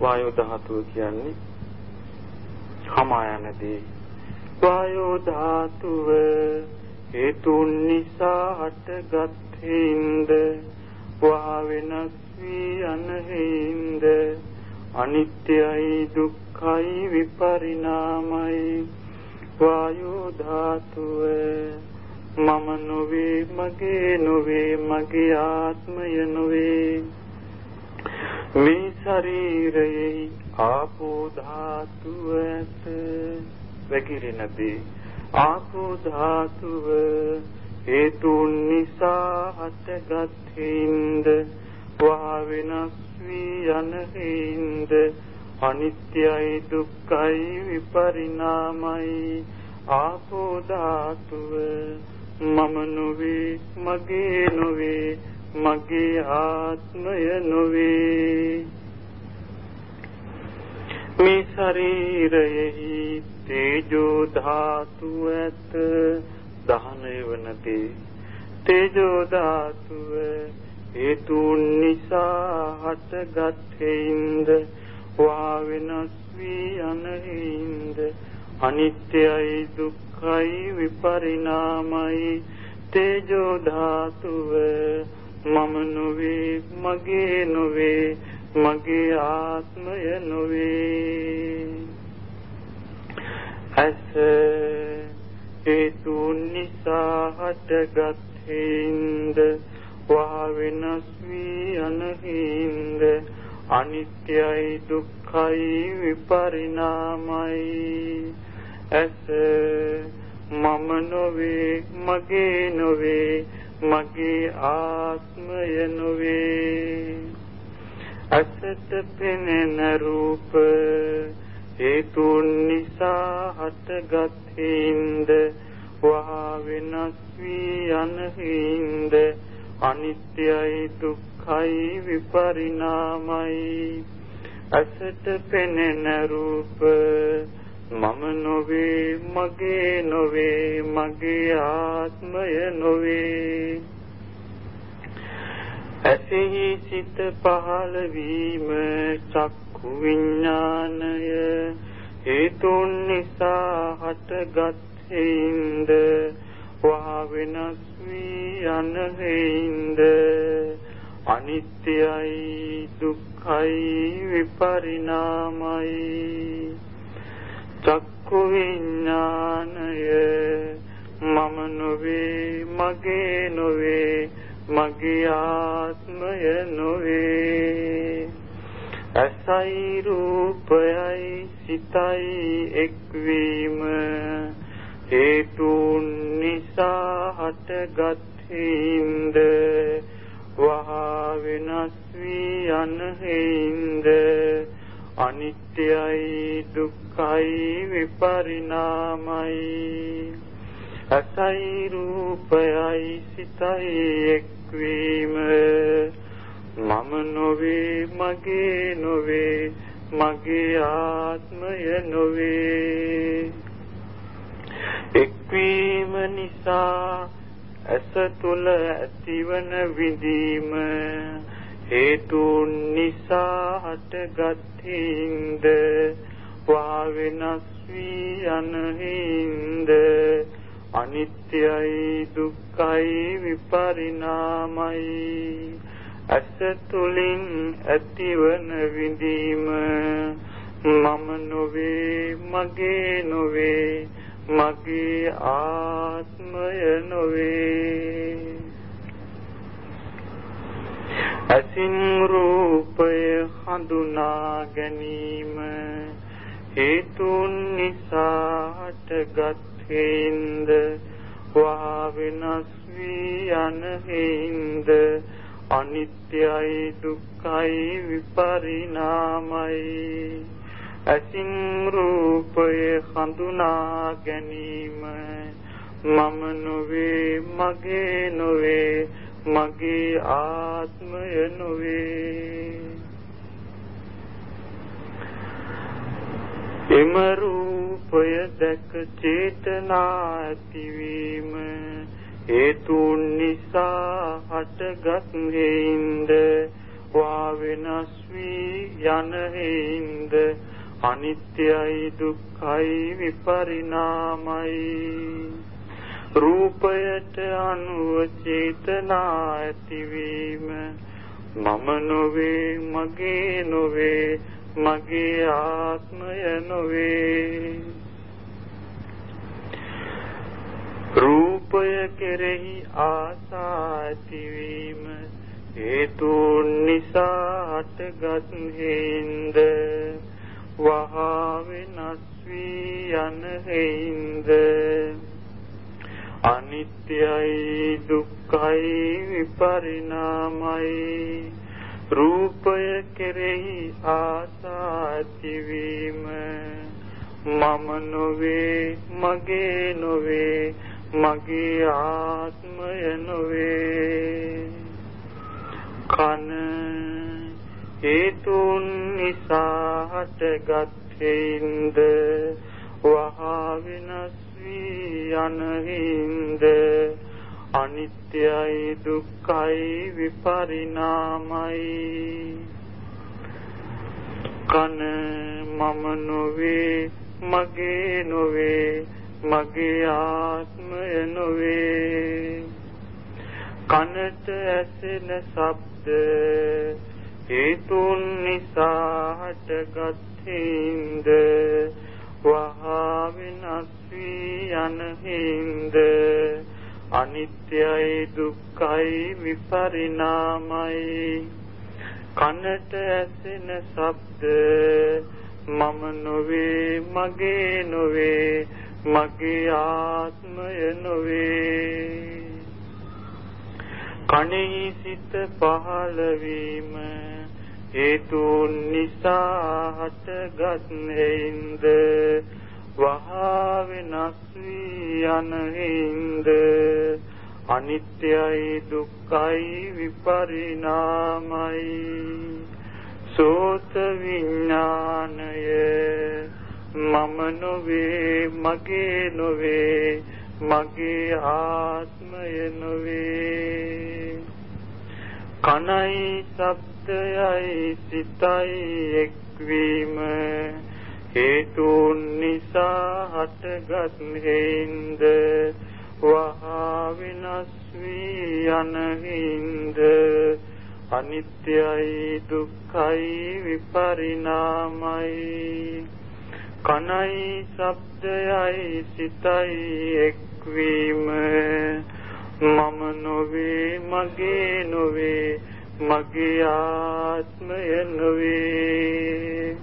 වායු ධාතුව කියන්නේ හමා යනදී වායෝ ධාතුව හේතුන් නිසා හටගත් හිඳ වා වෙනස් වී යන හිඳ අනිත්‍යයි දුක්ඛයි විපරිණාමයි. වායෝ ධාතුව මම නොවේ මගේ නොවේ මගේ ආත්මය නොවේ. මේ ශරීරයේ ආපෝ ධාතුව ඇත. වැగిරෙනදී ආපෝ ධාතුව හේතුන් නිසා හටගත් හිඳ වහා වෙනස් වී යන හිඳ අනිත්‍යයි දුක්ඛයි විපරිණාමයි ආපෝ ධාතුව මම නොවේ මගේ නොවේ මගේ ආත්මය නොවේ. මේ ශරීරයෙහි තේජෝ ධාතුව ඇත දහනය වනදී තේජෝ ධාතුව හේතුන් නිසා හටගත් හේින්ද වා වෙනස් වී යන හේින්ද. අනිත්‍යයි දුක්ඛයි විපරිණාමයි තේජෝ ධාතුව. මම නොවේ මගේ නොවේ මගේ ආත්මය නොවේ. ඇස හේතුන් නිසා හටගත් හිඳ වහා වෙනස් වී යන හිඳ අනිත්‍යයි දුක්ඛයි විපරිණාමයි. ඇස මම නොවේ මගේ නොවේ මගේ ආත්මය නොවේ. අසත පෙනෙන රූප හේතුන් නිසා හටගත් හිඳ වහා වෙනස් වී යන හිඳ අනිත්‍යයි දුක්ඛයි විපරිණාමයි. අසත පෙනෙන රූප මම නොවේ මගේ නොවේ මගේ ආත්මය නොවේ. ඇසෙහි සිත පහළ වීම චක්කු විඥානය හේතුන් නිසා හටගත් හේඳ වහා වෙනස් වී යන හේඳ අනිත්‍යයි දුක්ඛයි විපරිණාමයි. චක්කු විඥානය මම නොවේ මගේ නොවේ මගේ ආත්මය නොවේ. ඇසයි රූපයයි සිතයි එක්වීම. හේතුන් නිසා හටගත් හිඳ වහා වෙනස් වී යන හිඳ අනිත්‍යයි දුක්ඛයි විපරිණාමයි. අසයි රූපයයි සිතයි එක්වීම. මම නොවේ මගේ නොවේ මගේ ආත්මය නොවේ. එක්වීම නිසා ඇස තුල ඇතිවන විඳීම. හේතුන් නිසා හටගත් හිඳ වා වෙනස් වී යන හිඳ අනිත්‍යයි දුක්ඛයි විපරිණාමයි. ඇස තුලින් ඇතිවන විඳීම මම නොවේ මගේ නොවේ මගේ ආත්මය නොවේ. අසින් රූපය හඳුනා ගැනීම හේතුන් නිසා හටගත් හේඳ වා වෙනස් වී යන හේඳ අනිත්‍යයි දුක්ඛයි විපරිණාමයි. අසින් රූපය හඳුනා ගැනීම මම නොවේ මගේ නොවේ මගේ ආත්මය නොවේ. එම රූපය දැක චේතනා ඇතිවීම හේතුන් නිසා හටගත් හේින්ද වා වෙනස් වී යන හේින්ද අනිත්‍යයි දුක්ඛයි විපරිණාමයි. රූපයට අනුව චේතනා ඇතිවීම. මම නොවේ මගේ නොවේ මගේ ආත්මය නොවේ. රූපය කෙරෙහි ආසා ඇතිවීම. හේතුන් නිසා හටගත් හේඳ වහා වෙනස් වී යන හේඳ අනිත්‍යයි දුක්ඛයි විපරිණාමයි. රූපය කෙරෙහි ආසා ඇතිවීම. මම නොවේ මගේ නොවේ මගේ ආත්මය නොවේ. කන හේතුන් නිසා හටගත් හේඳ වහා වෙනස් වී යන හේඳ අනිත්‍යයි දුක්ඛයි විපරිණාමයි. කන මම නොවේ මගේ නොවේ මගේ ආත්මය නොවේ. කනට ඇසෙන ශබ්ද හේතුන් නිසා හටගත් හිඳ වහා වෙනස් වී යන හිඳ අනිත්‍යයි දුක්ඛයි විපරිණාමයි. කනට ඇසෙන ශබ්ද මම නොවේ මගේ නොවේ මගේ ආත්මය නොවේ. කණෙහි සිත පහළ වීම හේතුන් නිසා හටගත් හේඳ වහා වෙනස් වී යන හේඳ අනිත්‍යයි දුක්ඛයි විපරිණාමයි. සෝත විඥානය මම නොවේ මගේ නොවේ මගේ ආත්මය නොවේ. කනයි ශබ්දයයි සිතයි එක්වීම. හේතුන් නිසා හටගත් හේඳ වහා විනස් වී යන හිඳ අනිත්‍යයි දුක්ඛයි විපරිණාමයි. කනයි ශබ්දයයි සිතයි එක්වීම. මම නොවේ මගේ නොවේ මගේ ආත්මය නොවේ.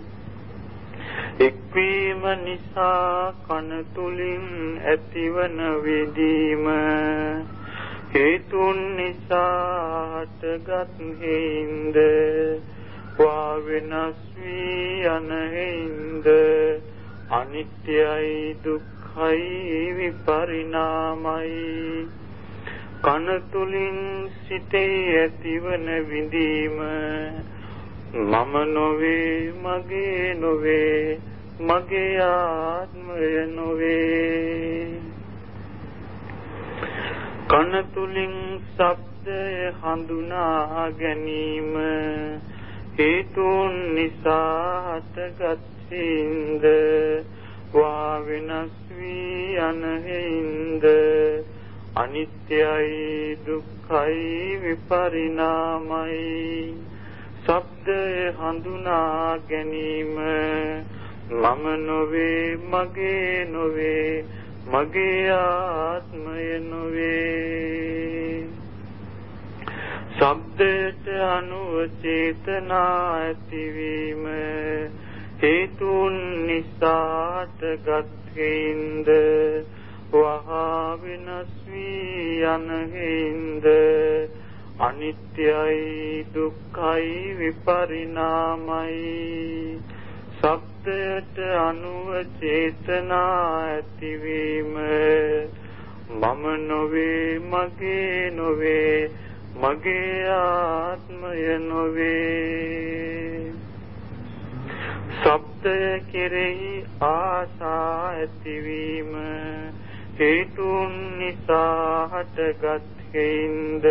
එක්වීම නිසා කන තුලින් ඇතිවන විදීම හේතුන් නිසා හටගත් හේඳ වා වෙනස් වී යන හේඳ අනිත්‍යයි දුක්ඛයි විපරිණාමයි. කන තුලින් සිතේ ඇතිවන විඳීම මම නොවේ මගේ නොවේ මගේ ආත්මය නොවේ. කන තුලින් ශබ්දය හඳුනා ගැනීම හේතුන් නිසා හටගත් හිඳ වා වෙනස් වී යන හිඳ අනිත්‍යයි දුක්ඛයි විපරිණාමයි. ශබ්දය හඳුනා ගැනීම මම නොවේ මගේ නොවේ මගේ ආත්මය නොවේ. ශබ්දයට අනුව චේතනා ඇතිවීම හේතුන් නිසාටගත් හේඳ වහා වෙනස් වී යන හේඳ අනිත්‍යයි දුක්ඛයි විපරිණාමයි. සබ්දයට අනුව චේතනා ඇතිවීම. මම නොවේ මගේ නොවේ මගේ ආත්මය නොවේ. ශබ්දය කෙරෙහි ආසා ඇතිවීම. හේතුන් නිසා හටගත් හේඳ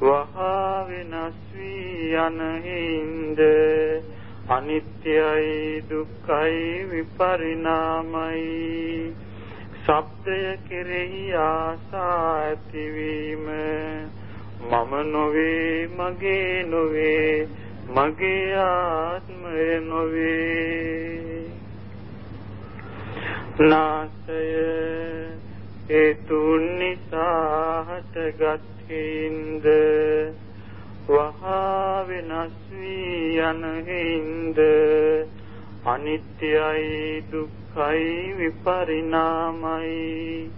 වහා වෙනස් වී යන හේඳ අනිත්‍යයි දුක්ඛයි විපරිණාමයි. ශබ්දය කෙරෙහි ආසා ඇතිවීම මම නොවේ මගේ නොවේ මගේ ආත්මය නොවේ. නාසය හේතුන් නිසා හටගත්ින්ද වහා වෙනස් වී යන හින්ද අනිත්‍යයි දුක්ඛයි විපරිණාමයි.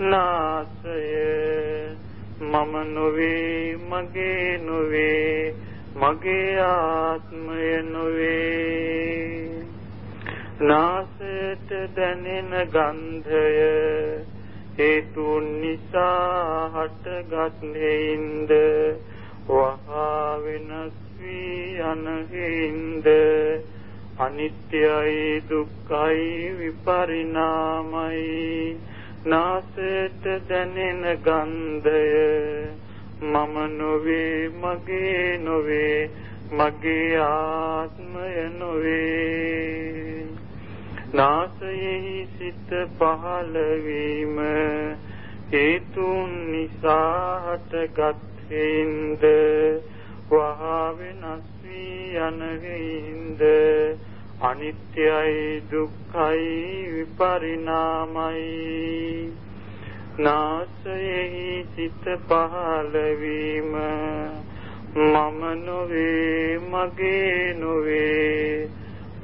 නාසය මම නොවේ මගේ නොවේ මගේ ආත්මය නොවේ. නාසයට දැනෙන ගන්ධය හේතුන් නිසා හටගත් හේින්ද වහා වෙනස් වී යන හේින්ද. අනිත්‍යයි දුක්ඛයි විපරිණාමයි. නාසයට දැනෙන ගන්ධය මම නොවේ මගේ නොවේ මගේ ආත්මය නොවේ. නාසයෙහි සිත පහළ වීම හේතුන් නිසා හටගත් හේඳ වහා වෙනස් වී යන හේඳ අනිත්‍යයි දුක්ඛයි විපරිණාමයි. නාසයෙහි සිත පහළ වීම මම නොවේ මගේ නොවේ.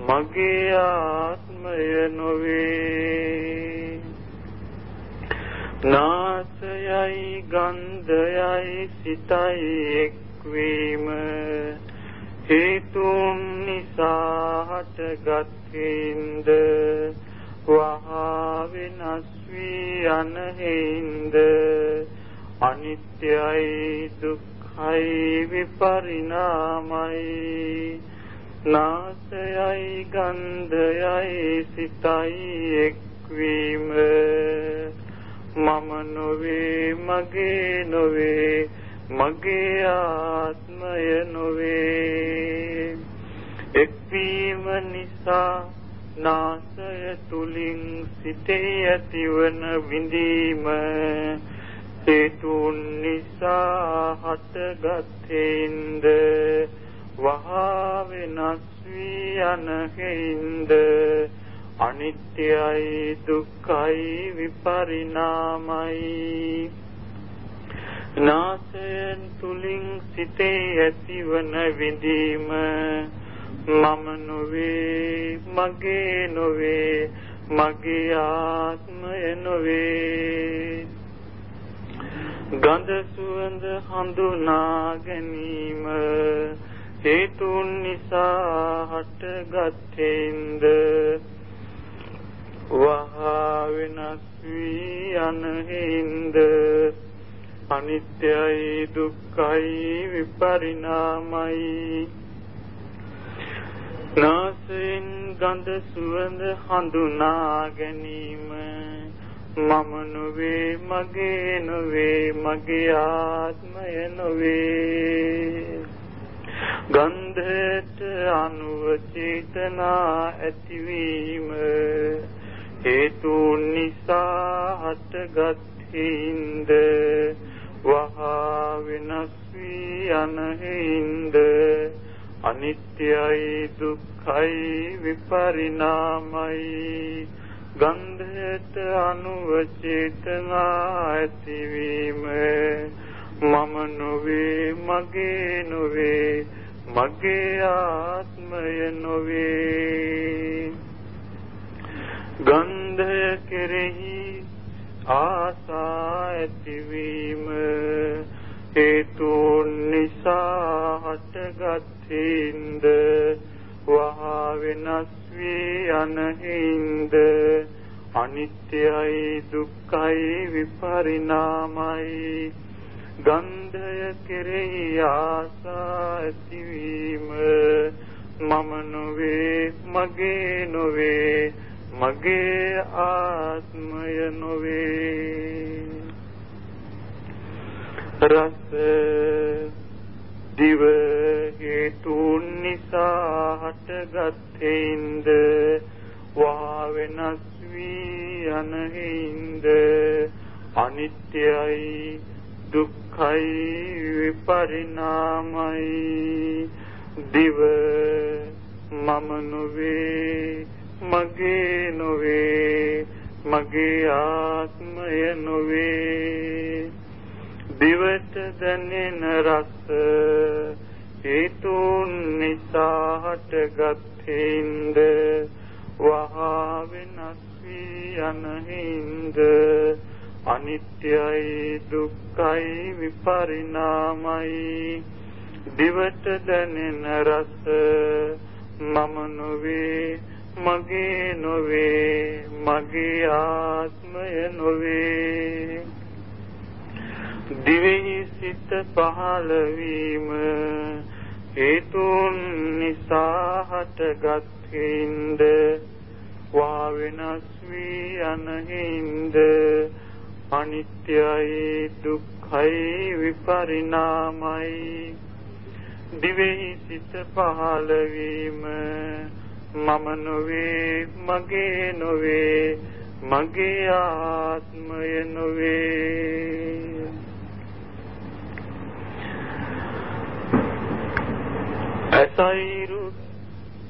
මගේ ආත්මය නොවේ. නාසයයි ගන්ධයයි සිතයි එක්වීම. හේතුන් නිසා හටගත්ින්ද වහා වෙනස් වී යන හේඳ අනිත්‍යයි දුක්ඛයි විපරිණාමයි. නාසයයි ගන්ධයයි සිතයි එක්වීම. මම නොවේ මගේ නොවේ මගේ ආත්මය නොවේ. එක්වීම නිසා නාසය තුලින් සිතේ ඇතිවන විඳීම. හේතුන් නිසා හටගත්ින්ද වහා වෙනස් වී යන හේින්ද අනිත්‍යයි දුක්ඛයි විපරිණාමයි. නාසයෙන් තුලින් සිතේ ඇතිවන විඳීම මම නොවේ මගේ නොවේ මගේ ආත්මය නොවේ. ගඳ සුවඳ හඳුනා ගැනීම හේතුන් නිසා හටගත්ෙන්ද වහා වෙනස් වී යන හින්ද අනිත්‍යයි දුක්ඛයි විපරිණාමයි. නාසයෙන් ගඳ සුවඳ හඳුනා ගැනීම මම නොවේ මගේ නොවේ මගේ ආත්මය නොවේ. ගන්ධයට අනුව චේතනා ඇතිවීම හේතුන් නිසා හටගත් හිඳ වහා වෙනස් වී යන හිඳ අනිත්‍යයි දුක්ඛයි විපරිණාමයි. ගන්ධයට අනුව චේතනා ඇතිවීම මම නොවේ මගේ නොවේ මගේ ආත්මය නොවේ. ගන්ධය කෙරෙහි ආසා ඇතිවීම හේතුන් නිසා හටගත්ින්ද වහා වෙනස් වී යන හින්ද අනිත්‍යයි දුක්ඛයි විපරිණාමයි ගන්ධය කෙරෙහි ආසා ඇතිවීම මම නොවේ මගේ නොවේ මගේ ආත්මය නොවේ. රස දිව හේතුන් නිසා හටගත්තේින්ද? වා වෙනස් වී යනෙහිඳ අනිත්‍යයි දුක්ඛයි විපරිණාමයි දිව මම නොවේ මගේ නොවේ මගේ ආත්මය නොවේ. දිවට දැනෙන රස හේතුන් නිසා හටගත්ින්ද වහා වෙනස් වී යන හිඳ අනිත්‍යයි දුක්ඛයි විපරිණාමයි. දිවට දැනෙන රස මම නොවේ මගේ නොවේ මගේ ආත්මය නොවේ. දිවෙහි සිත පහළ වීම හේතුන් නිසා හටගත්ින්ද වා වෙනස් වී අනහින්ද අනිත්‍යයි දුක්ඛයි විපරිණාමයි. දිවෙහි සිත පහළ වීම මම නොවේ මගේ නොවේ මගේ ආත්මය නොවේ. අසයිරු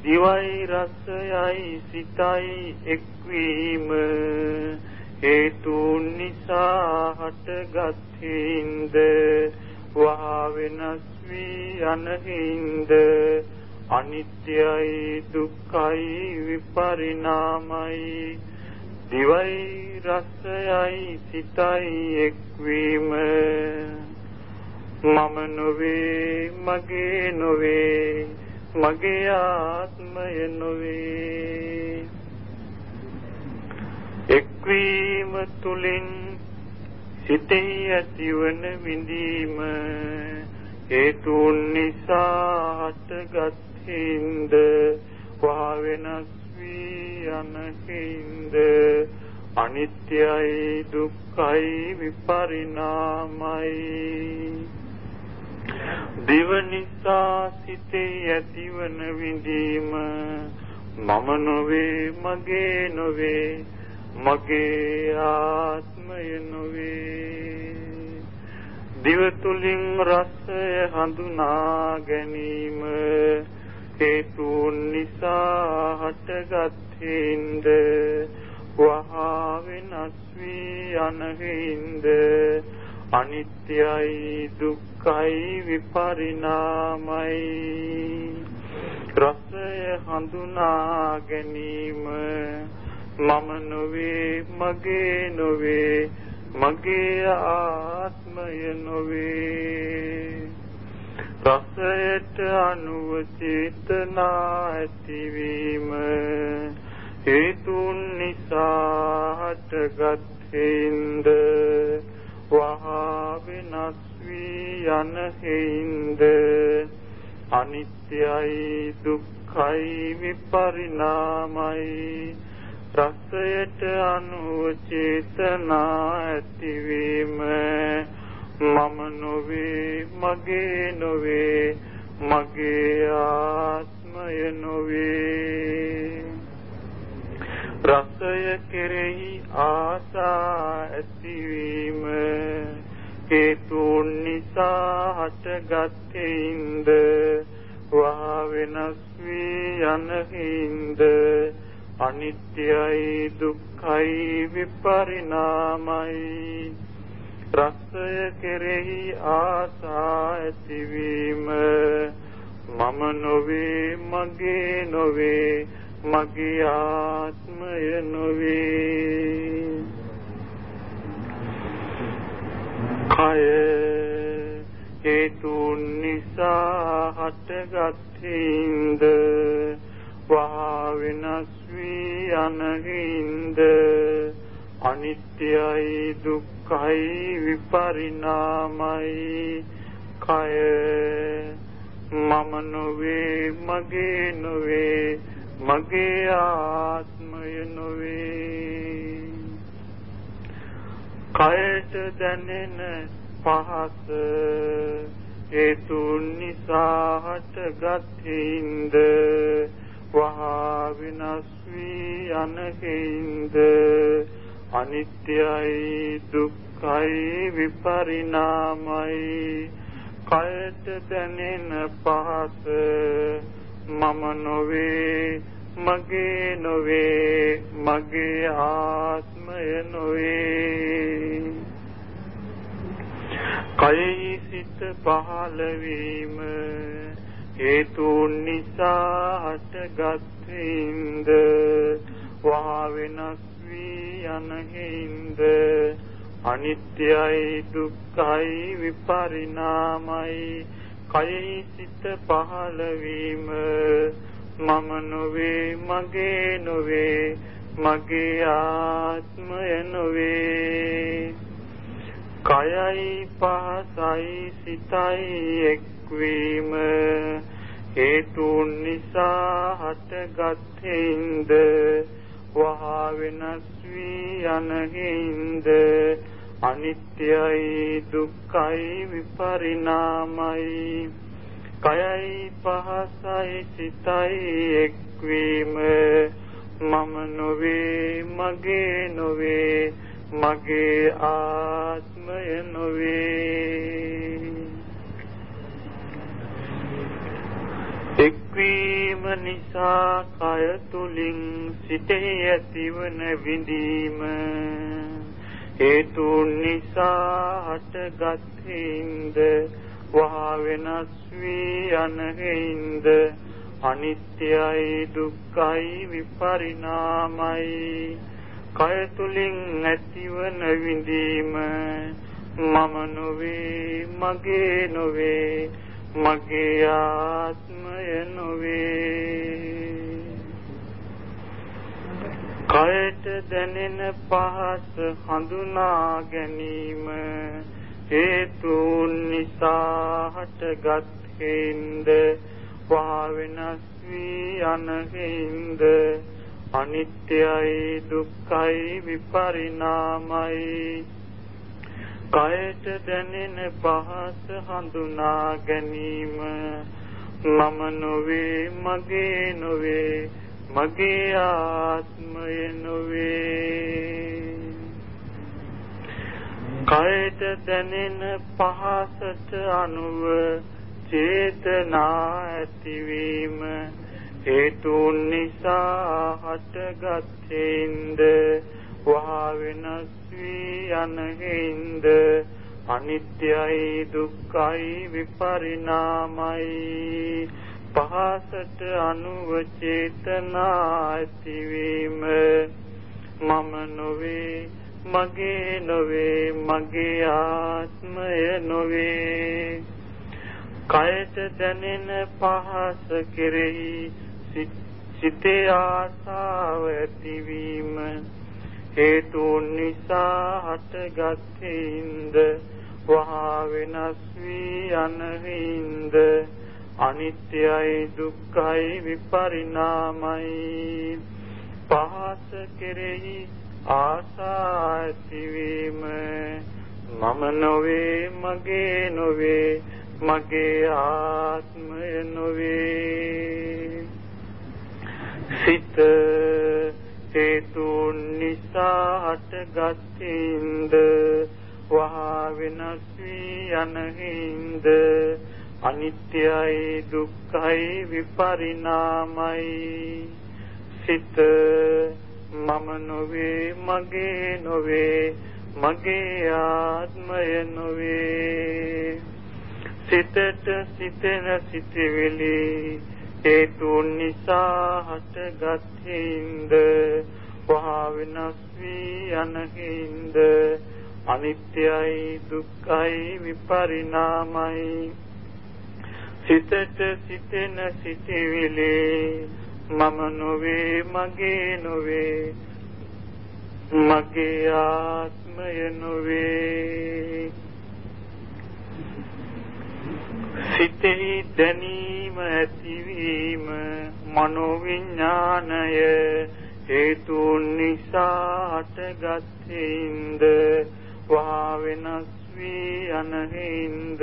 දිවයි රසයයි සිතයි එක්වීම හේතුන් නිසා හටගත්ින්ද වහා වෙනස් වී අනහින්ද අනිත්‍යයි දුක්ඛයි විපරිණාමයි. දිවයි රසයයි සිතයි එක්වීම. මම නොවේ මගේ නොවේ මගේ ආත්මය නොවේ. එක්වීම තුලින් සිතේ ඇතිවන විඳීම හේතුන් නිසා හටගත්ින්ද වහා වෙනස් වී යනකින්ද අනිත්‍යයි දුක්ඛයි විපරිණාමයි. දිව නිසා සිතේ ඇතිවන විඳීම මම නොවේ මගේ නොවේ මගේ ආත්මය නොවේ. දිව තුලින් රසය හඳුනා ගැනීම හේතුන් නිසා හටගත්ින්ද වහා වෙනස් වී යනෙහිඳ අනිත්‍යයි දුක්ඛයි විපරිණාමයි. රසය හඳුනා ගැනීම මම නොවේ මගේ නොවේ මගේ ආත්මය නොවේ. රසයට අනුව චේතනා ඇතිවීම හේතුන් නිසා හටගත් වහා වෙනස් වී යන හේින්ද? අනිත්‍යයි දුක්ඛයි විපරිණාමයි රසයට අනුව චේතනා ඇතිවීම. මම නොවේ මගේ නොවේ මගේ ආත්මය නොවේ. රසය කෙරෙහි ආසා ඇතිවීම. හේතුන් නිසා හටගත්තේින්ද වහා වෙනස් වී යනෙහින්ද අනිත්‍යයි දුක්ඛයි විපරිණාමයි. රසය කෙරෙහි ආසා ඇතිවීම. මම නොවේ මගේ නොවේ මගේ ආත්මය නොවේ. කය හේතුන් නිසා හටගත්ින්ද වහා වෙනස් වී යනහින්ද අනිත්‍යයි දුක්ඛයි විපරිණාමයි කය මම නොවේ මගේ නොවේ මගේ ආත්මය නොවේ. කයට දැනෙන පහස හේතුන් නිසා හටගත්ින්ද වහා විනාශ වී යනකින්ද අනිත්‍යයි දුක්ඛයි විපරිණාමයි කයට දැනෙන පහස මම නොවේ මගේ නොවේ මගේ ආත්මය නොවේ. කයෙහි සිත පහළ වීම හේතුන් නිසා හටගත්ින්ද වහා වෙනස් වී යන හිඳ අනිත්‍යයි දුක්ඛයි විපරිණාමයි කයෙහි සිත පහළ වීම. මම නොවේ මගේ නොවේ මගේ ආත්මය නොවේ. කයයි පහසයි සිතයි එක්වීම. හේතුන් නිසා හටගත්ින්ද වහා වෙනස් වී යනහින්ද අනිත්‍යයි දුක්ඛයි විපරිණාමයි. කයයි පහසයි සිතයි එක්වීම. මම නොවේ මගේ නොවේ. මගේ ආත්මය නොවේ. එක්වීම නිසා කය තුලින් සිටේ ඇතිවන විඳීම. හේතුන් නිසා හටගත් හිඳ වහා වෙනස් වී යන හිඳ අනිත්‍යයි දුක්ඛයි විපරිණාමයි. කය තුලින් ඇතිවන විඳීම මම නොවේ මගේ නොවේ මගේ ආත්මය නොවේ. කයට දැනෙන පහස හඳුනා ගැනීම හේතුන් නිසා හටගත් හේඳ වා වෙනස් වී යන හේඳ අනිත්‍යයි දුක්ඛයි විපරිණාමයි. කයට දැනෙන පහස හඳුනා ගැනීම මම නොවේ මගේ නොවේ මගේ ආත්මය නොවේ. කයට දැනෙන පහසට අනුව චේතනා ඇතිවීම හේතුන් නිසා හටගත්ින්ද වහා වෙනස් වී යනහින්ද? අනිත්‍යයි දුක්ඛයි විපරිණාමයි. පහසට අනුව චේතනා ඇතිවීම. මම නොවේ මගේ නොවේ මගේ ආත්මය නොවේ. කයට දැනෙන පහස කෙරෙහි සිතේ ආසාව ඇතිවීම හේතුන් නිසා හටගත්ින්ද වහා වෙනස් වී යනහින්ද අනිත්‍යයි දුක්ඛයි විපරිණාමයි. පහස කෙරෙහි ආසා ඇතිවීම මම නොවේ මගේ නොවේ මගේ ආත්මය නොවේ. සිත හේතුන් නිසා හටගත්ින්ද? වහා වෙනස් වී යනහින්ද? අනිත්‍යයි දුක්ඛයි විපරිණාමයි. සිත මම නොවේ මගේ නොවේ මගේ ආත්මය නොවේ. සිතට සිතන සිතවිලි හේතුන් නිසා හටගත්ින්ද වහා වෙනස් වී යනකින්ද අනිත්‍යයි දුක්ඛයි විපරිණාමයි. සිතට සිතන සිතවිලි මම නොවේ මගේ නොවේ මගේ ආත්මය නොවේ. සිතෙහි දැනීම ඇතිවීම මනෝවිඥානය හේතුන් නිසා හටගත්ින්ද වහා වෙනස් වී යනහින්ද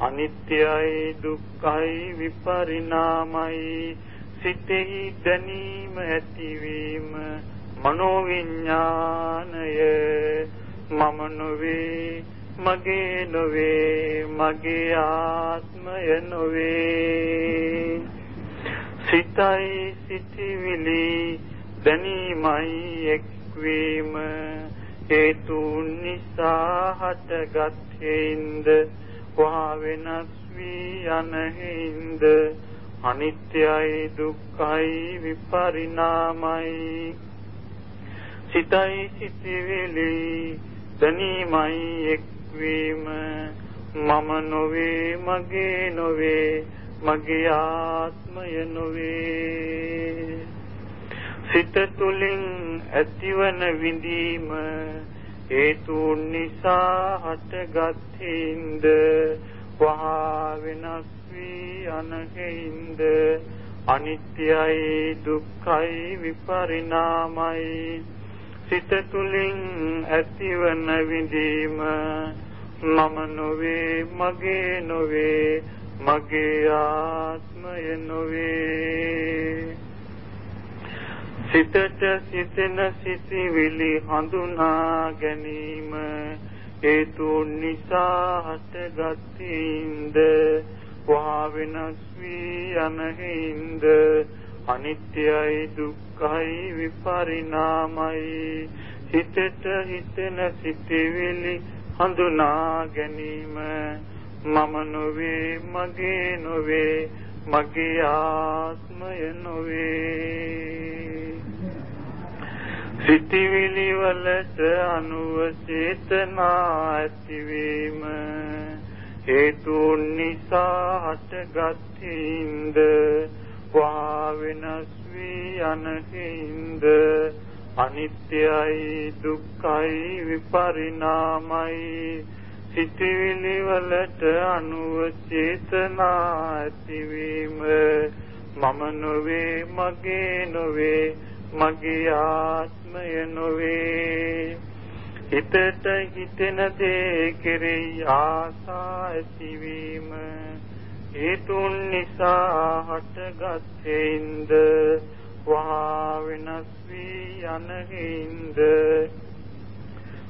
අනිත්‍යයි දුක්ඛයි විපරිණාමයි. සිතෙහි දැනීම ඇතිවීම මනෝවිඥානය මම නොවේ. මගේ නොවේ මගේ ආත්මය නොවේ. සිතයි සිටිවිලි දැනීමයි එක්වීම. හේතු නිසා හටගත් හේඳ වහා වෙනස් වී යන හේඳ අනිත්‍යයි දුක්ඛයි විපරිණාමයි. සිතයි සිටිවිලි දැනීමයි එක්වීම මම නොවේ මගේ නොවේ මගේ ආත්මය නොවේ. සිත තුලින් ඇතිවන විඳීම හේතුන් නිසා හටගත් හිඳ වහා වෙනස් වී අනහින්ද අනිත්‍යයි දුක්ඛයි විපරිණාමයි. සිත තුලින් ඇතිවන විඳීම මම නොවේ මගේ නොවේ මගේ ආත්මය නොවේ. සිතට සිතන සිතිවිලි හඳුනා ගැනීම හේතුන් නිසා හටගත්ින්ද වහා වෙනස් වී යනහින්ද අනිත්‍යයි දුක්ඛයි විපරිණාමයි. හිතට හිතන සිතිවිලි හඳුනා ගැනීම. මම නොවේ මගේ නොවේ මගේ ආත්මය නොවේ. සිතිවිලි වලට අනුව චේතනා ඇතිවීම. හේතුන් නිසා හටගත්ින්ද වා වෙනස් වී යනහින්ද අනිත්‍යයි දුක්ඛයි විපරිණාමයි. සිතිවිලි වලට අනුව චේතනා ඇතිවීම. මම නොවේ මගේ නොවේ මගේ ආත්මය නොවේ. හිතට හිතෙන දේ කෙරෙහි ආසා ඇතිවීම. හේතුන් නිසා හටගත් හේඳ වහා වෙනස් වී යනහින්ද?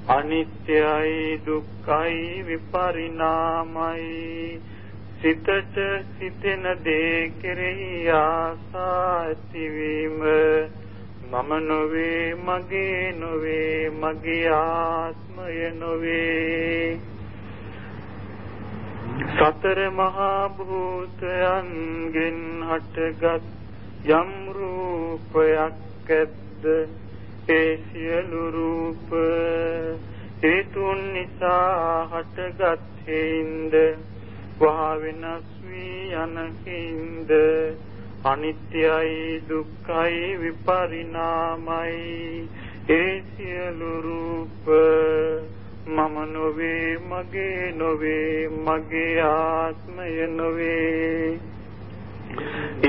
අනිත්‍යයි දුක්ඛයි විපරිණාමයි. සිතට සිතෙන දේ කෙරෙහි ආසා ඇතිවීම. මම නොවේ මගේ නොවේ මගේ ආත්මය නොවේ. සතර මහා භූතයන්ගෙන් හටගත් යම් රූපයක් ඇද්ද? ඒ සියලු රූප හේතුන් නිසා හටගත් හේඳ වහා වෙනස් වී යන හේඳ අනිත්‍යයි දුක්ඛයි විපරිණාමයි. ඒ සියලු රූප මම නොවේ මගේ නොවේ මගේ ආත්මය නොවේ.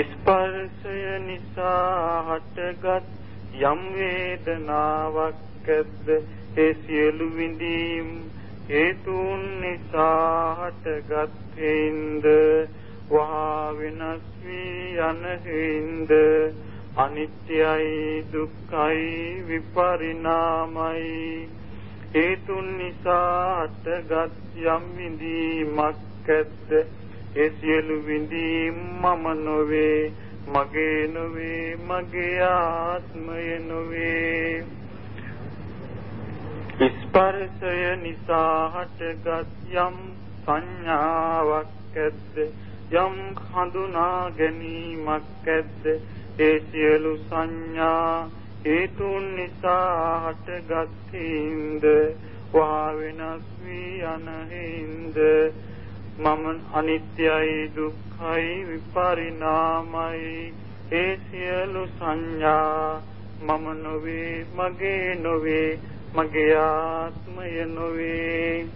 ස්පර්ශය නිසා හටගත් යම් වේදනාවක් ඇද්ද? ඒ සියලු විඳීම් හේතුන් නිසා හටගත් හේඳ වහා වෙනස් වී යන හේඳ අනිත්‍යයි දුක්ඛයි විපරිණාමයි. හේතුන් නිසා හටගත් යම් විඳීමක් ඇද්ද ඒ සියලු විඳීම් මම නොවේ. මගේ නොවේ මගේ ආත්මය නොවේ. ස්පර්ශය නිසා හටගත් යම් සංඥාවක් ඇද්ද යම් හඳුනා ගැනීමක් ඇද්ද ඒ සියලු සංඥා හේතුන් නිසා හටගත් හිඳ වා වෙනස් වී යන හිඳ මම අනිත්‍යයි දුක්ඛයි විපරිණාමයි. ඒ සියලු සංඥා මම නොවේ මගේ නොවේ මගේ ආත්මය නොවේ.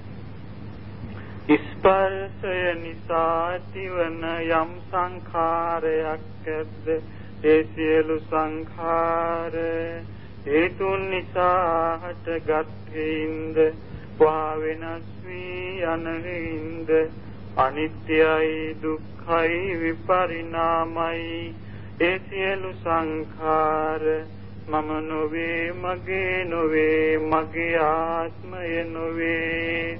ස්පර්ශය නිසා ඇතිවන යම් සංඛාරයක් ඇද්ද? ඒ සියලු සංඛාර හේතුන් නිසා හටගත් හේඳ වා වෙනස් වී යන හේඳ අනිත්‍යයි දුක්ඛයි විපරිණාමයි. ඒ සියලු සංඛාර මම නොවේ මගේ නොවේ මගේ ආත්මය නොවේ.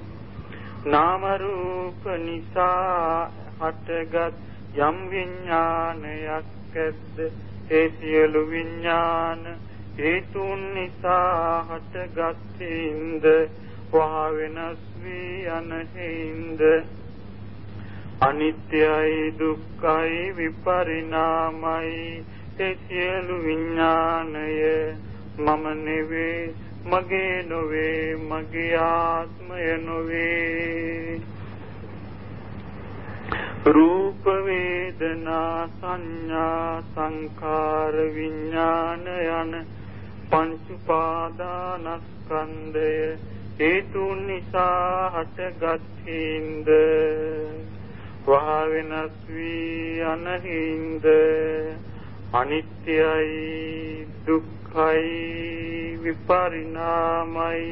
නාම රූප නිසා හටගත් යම් විඥානයක් ඇද්ද ඒ සියලු විඥාන හේතුන් නිසා හටගත්ින්ද වහා වෙනස් වී අනහින්ද අනිත්‍යයි දුක්ඛයි විපරිණාමයි ඒ සියලු විඥානය. මම නෙවේ මගේ නොවේ මගේ ආත්මය නොවේ. රූප වේදනා සංඥා සංඛාර විඥාන යන පංච උපාදානස්කන්ධය හේතු නිසා හටගත්ින්ද වහා වෙනස් වී අනහින්ද? අනිත්‍යයි දුක්ඛයි විපරිණාමයි.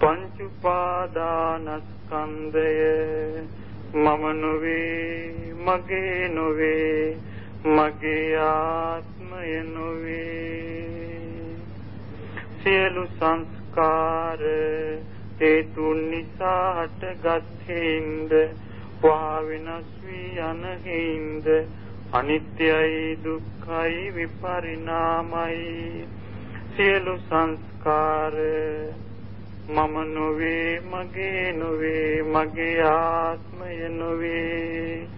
පංච උපාදානස්කන්ධය මම නොවේ මගේ නොවේ මගේ ආත්මය නොවේ. සියලු සංස්කාර හේතුන් නිසා හටගත්ින්ද වා වෙනස් වී යනහින්ද අනිත්‍යයි දුක්ඛයි විපරිණාමයි. සියලු සංස්කාර මම නොවේ මගේ නොවේ මගේ ආත්මය නොවේ.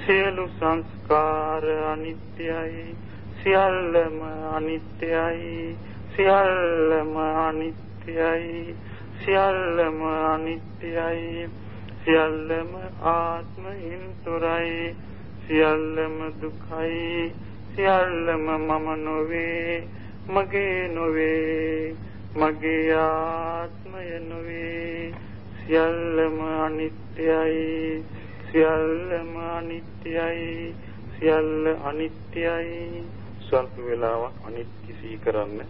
සියලු සංස්කාර අනිත්‍යයි සියල්ලම අනිත්‍යයි සියල්ලම අනිත්‍යයි සියල්ලම අනිත්‍යයි. සියල්ලම ආත්මයෙන් තොරයි සියල්ලම දුකයි සියල්ලම මම නොවේ මගේ නොවේ. මගේ ආත්මය නොවේ. සියල්ලම අනිත්‍යයි. සියල්ලම අනිත්‍යයි. සියල්ල අනිත්‍යයි. ස්වල්ප වේලාවක් අනිත්‍ය සී කරන්න.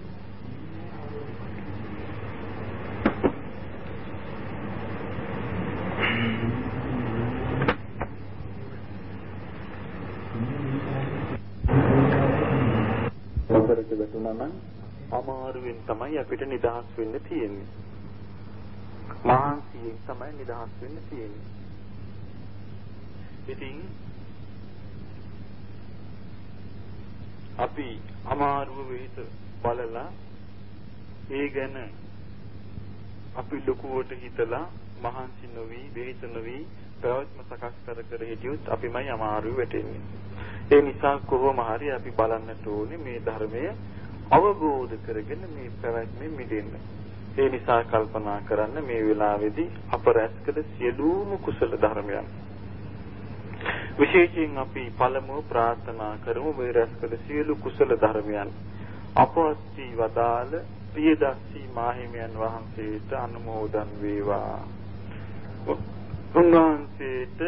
වසරක වැටුණා නම් අමාරුවෙන් තමයි අපිට නිදහස් වෙන්න තියෙන්නේ. මහන්සියෙන් තමයි නිදහස් වෙන්න තියෙන්නේ. ඉතින් අපි අමාරුව වෙහිත බලලා ඒ ගැන අපි ලොකුවට හිතලා මහන්සි නොවි වෙහිත නොවි ප්‍රවත්ම සකස් කර කර හිටියොත් අපිමයි අමාරුව වැටෙන්නේ. ඒ නිසා කොහොම හරි අපි බලන්නට ඕනේ මේ ධර්මය අවබෝධ කරගෙන මේ පැවැත්මෙන් මිදෙන්න. ඒ නිසා කල්පනා කරන්න මේ වෙලාවේදී අප රැස් කළ සියලුම කුසල ධර්මයන් විශේෂයෙන් අපි පළමුව ප්‍රාර්ථනා කරමු මේ රැස් කළ සියලු කුසල ධර්මයන් අපවත්ී වදාළ ප්‍රියදස්සී මාහිමියන් වහන්සේට අනුමෝදන් වේවා. උන්වහන්සේට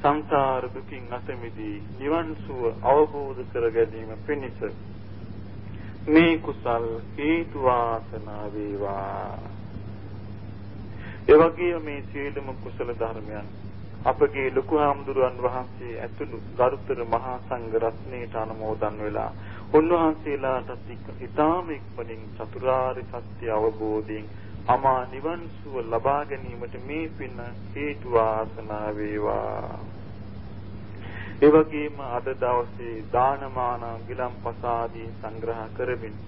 සංසාර දුකින් අත මිදී නිවන් සුව අවබෝධ කර ගැනීම පිණිස මේ කුසල් හේතු වාසනා වේවා. ඒ වගේම මේ සියලුම කුසල ධර්මයන් අපගේ ලොකු හාමුදුරුවන් වහන්සේ ඇතුළු ගරුතර මහා සංඝ රත්නයට අනුමෝදන් වෙලා උන්වහන්සේලාට ඉතාම ඉක්මනින් චතුරාර්ය සත්‍ය අවබෝධයෙන් අමා නිවන් සුව ලබා ගැනීමට මේ පින හේතු වාසනා වේවා. ඒ වගේම අද දවසේ දානමාන ගිලම්පස ආදී සංග්‍රහ කරමින්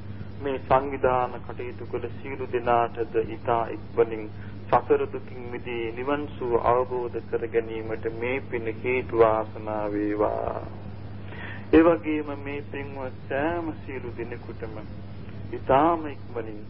මේ සංවිධාන කටයුතු කළ සියලු දෙනාටද ඊතා ඉක්මනින් සසර දුකින් මිදී නිවන් සුව අවබෝධ කර ගැනීමට මේ පින හේතු වාසනා වේවා. ඒ වගේම මේ පින්වත් සෑම සියලු දෙනෙකුටම ඊ타ම ඉක්මනින්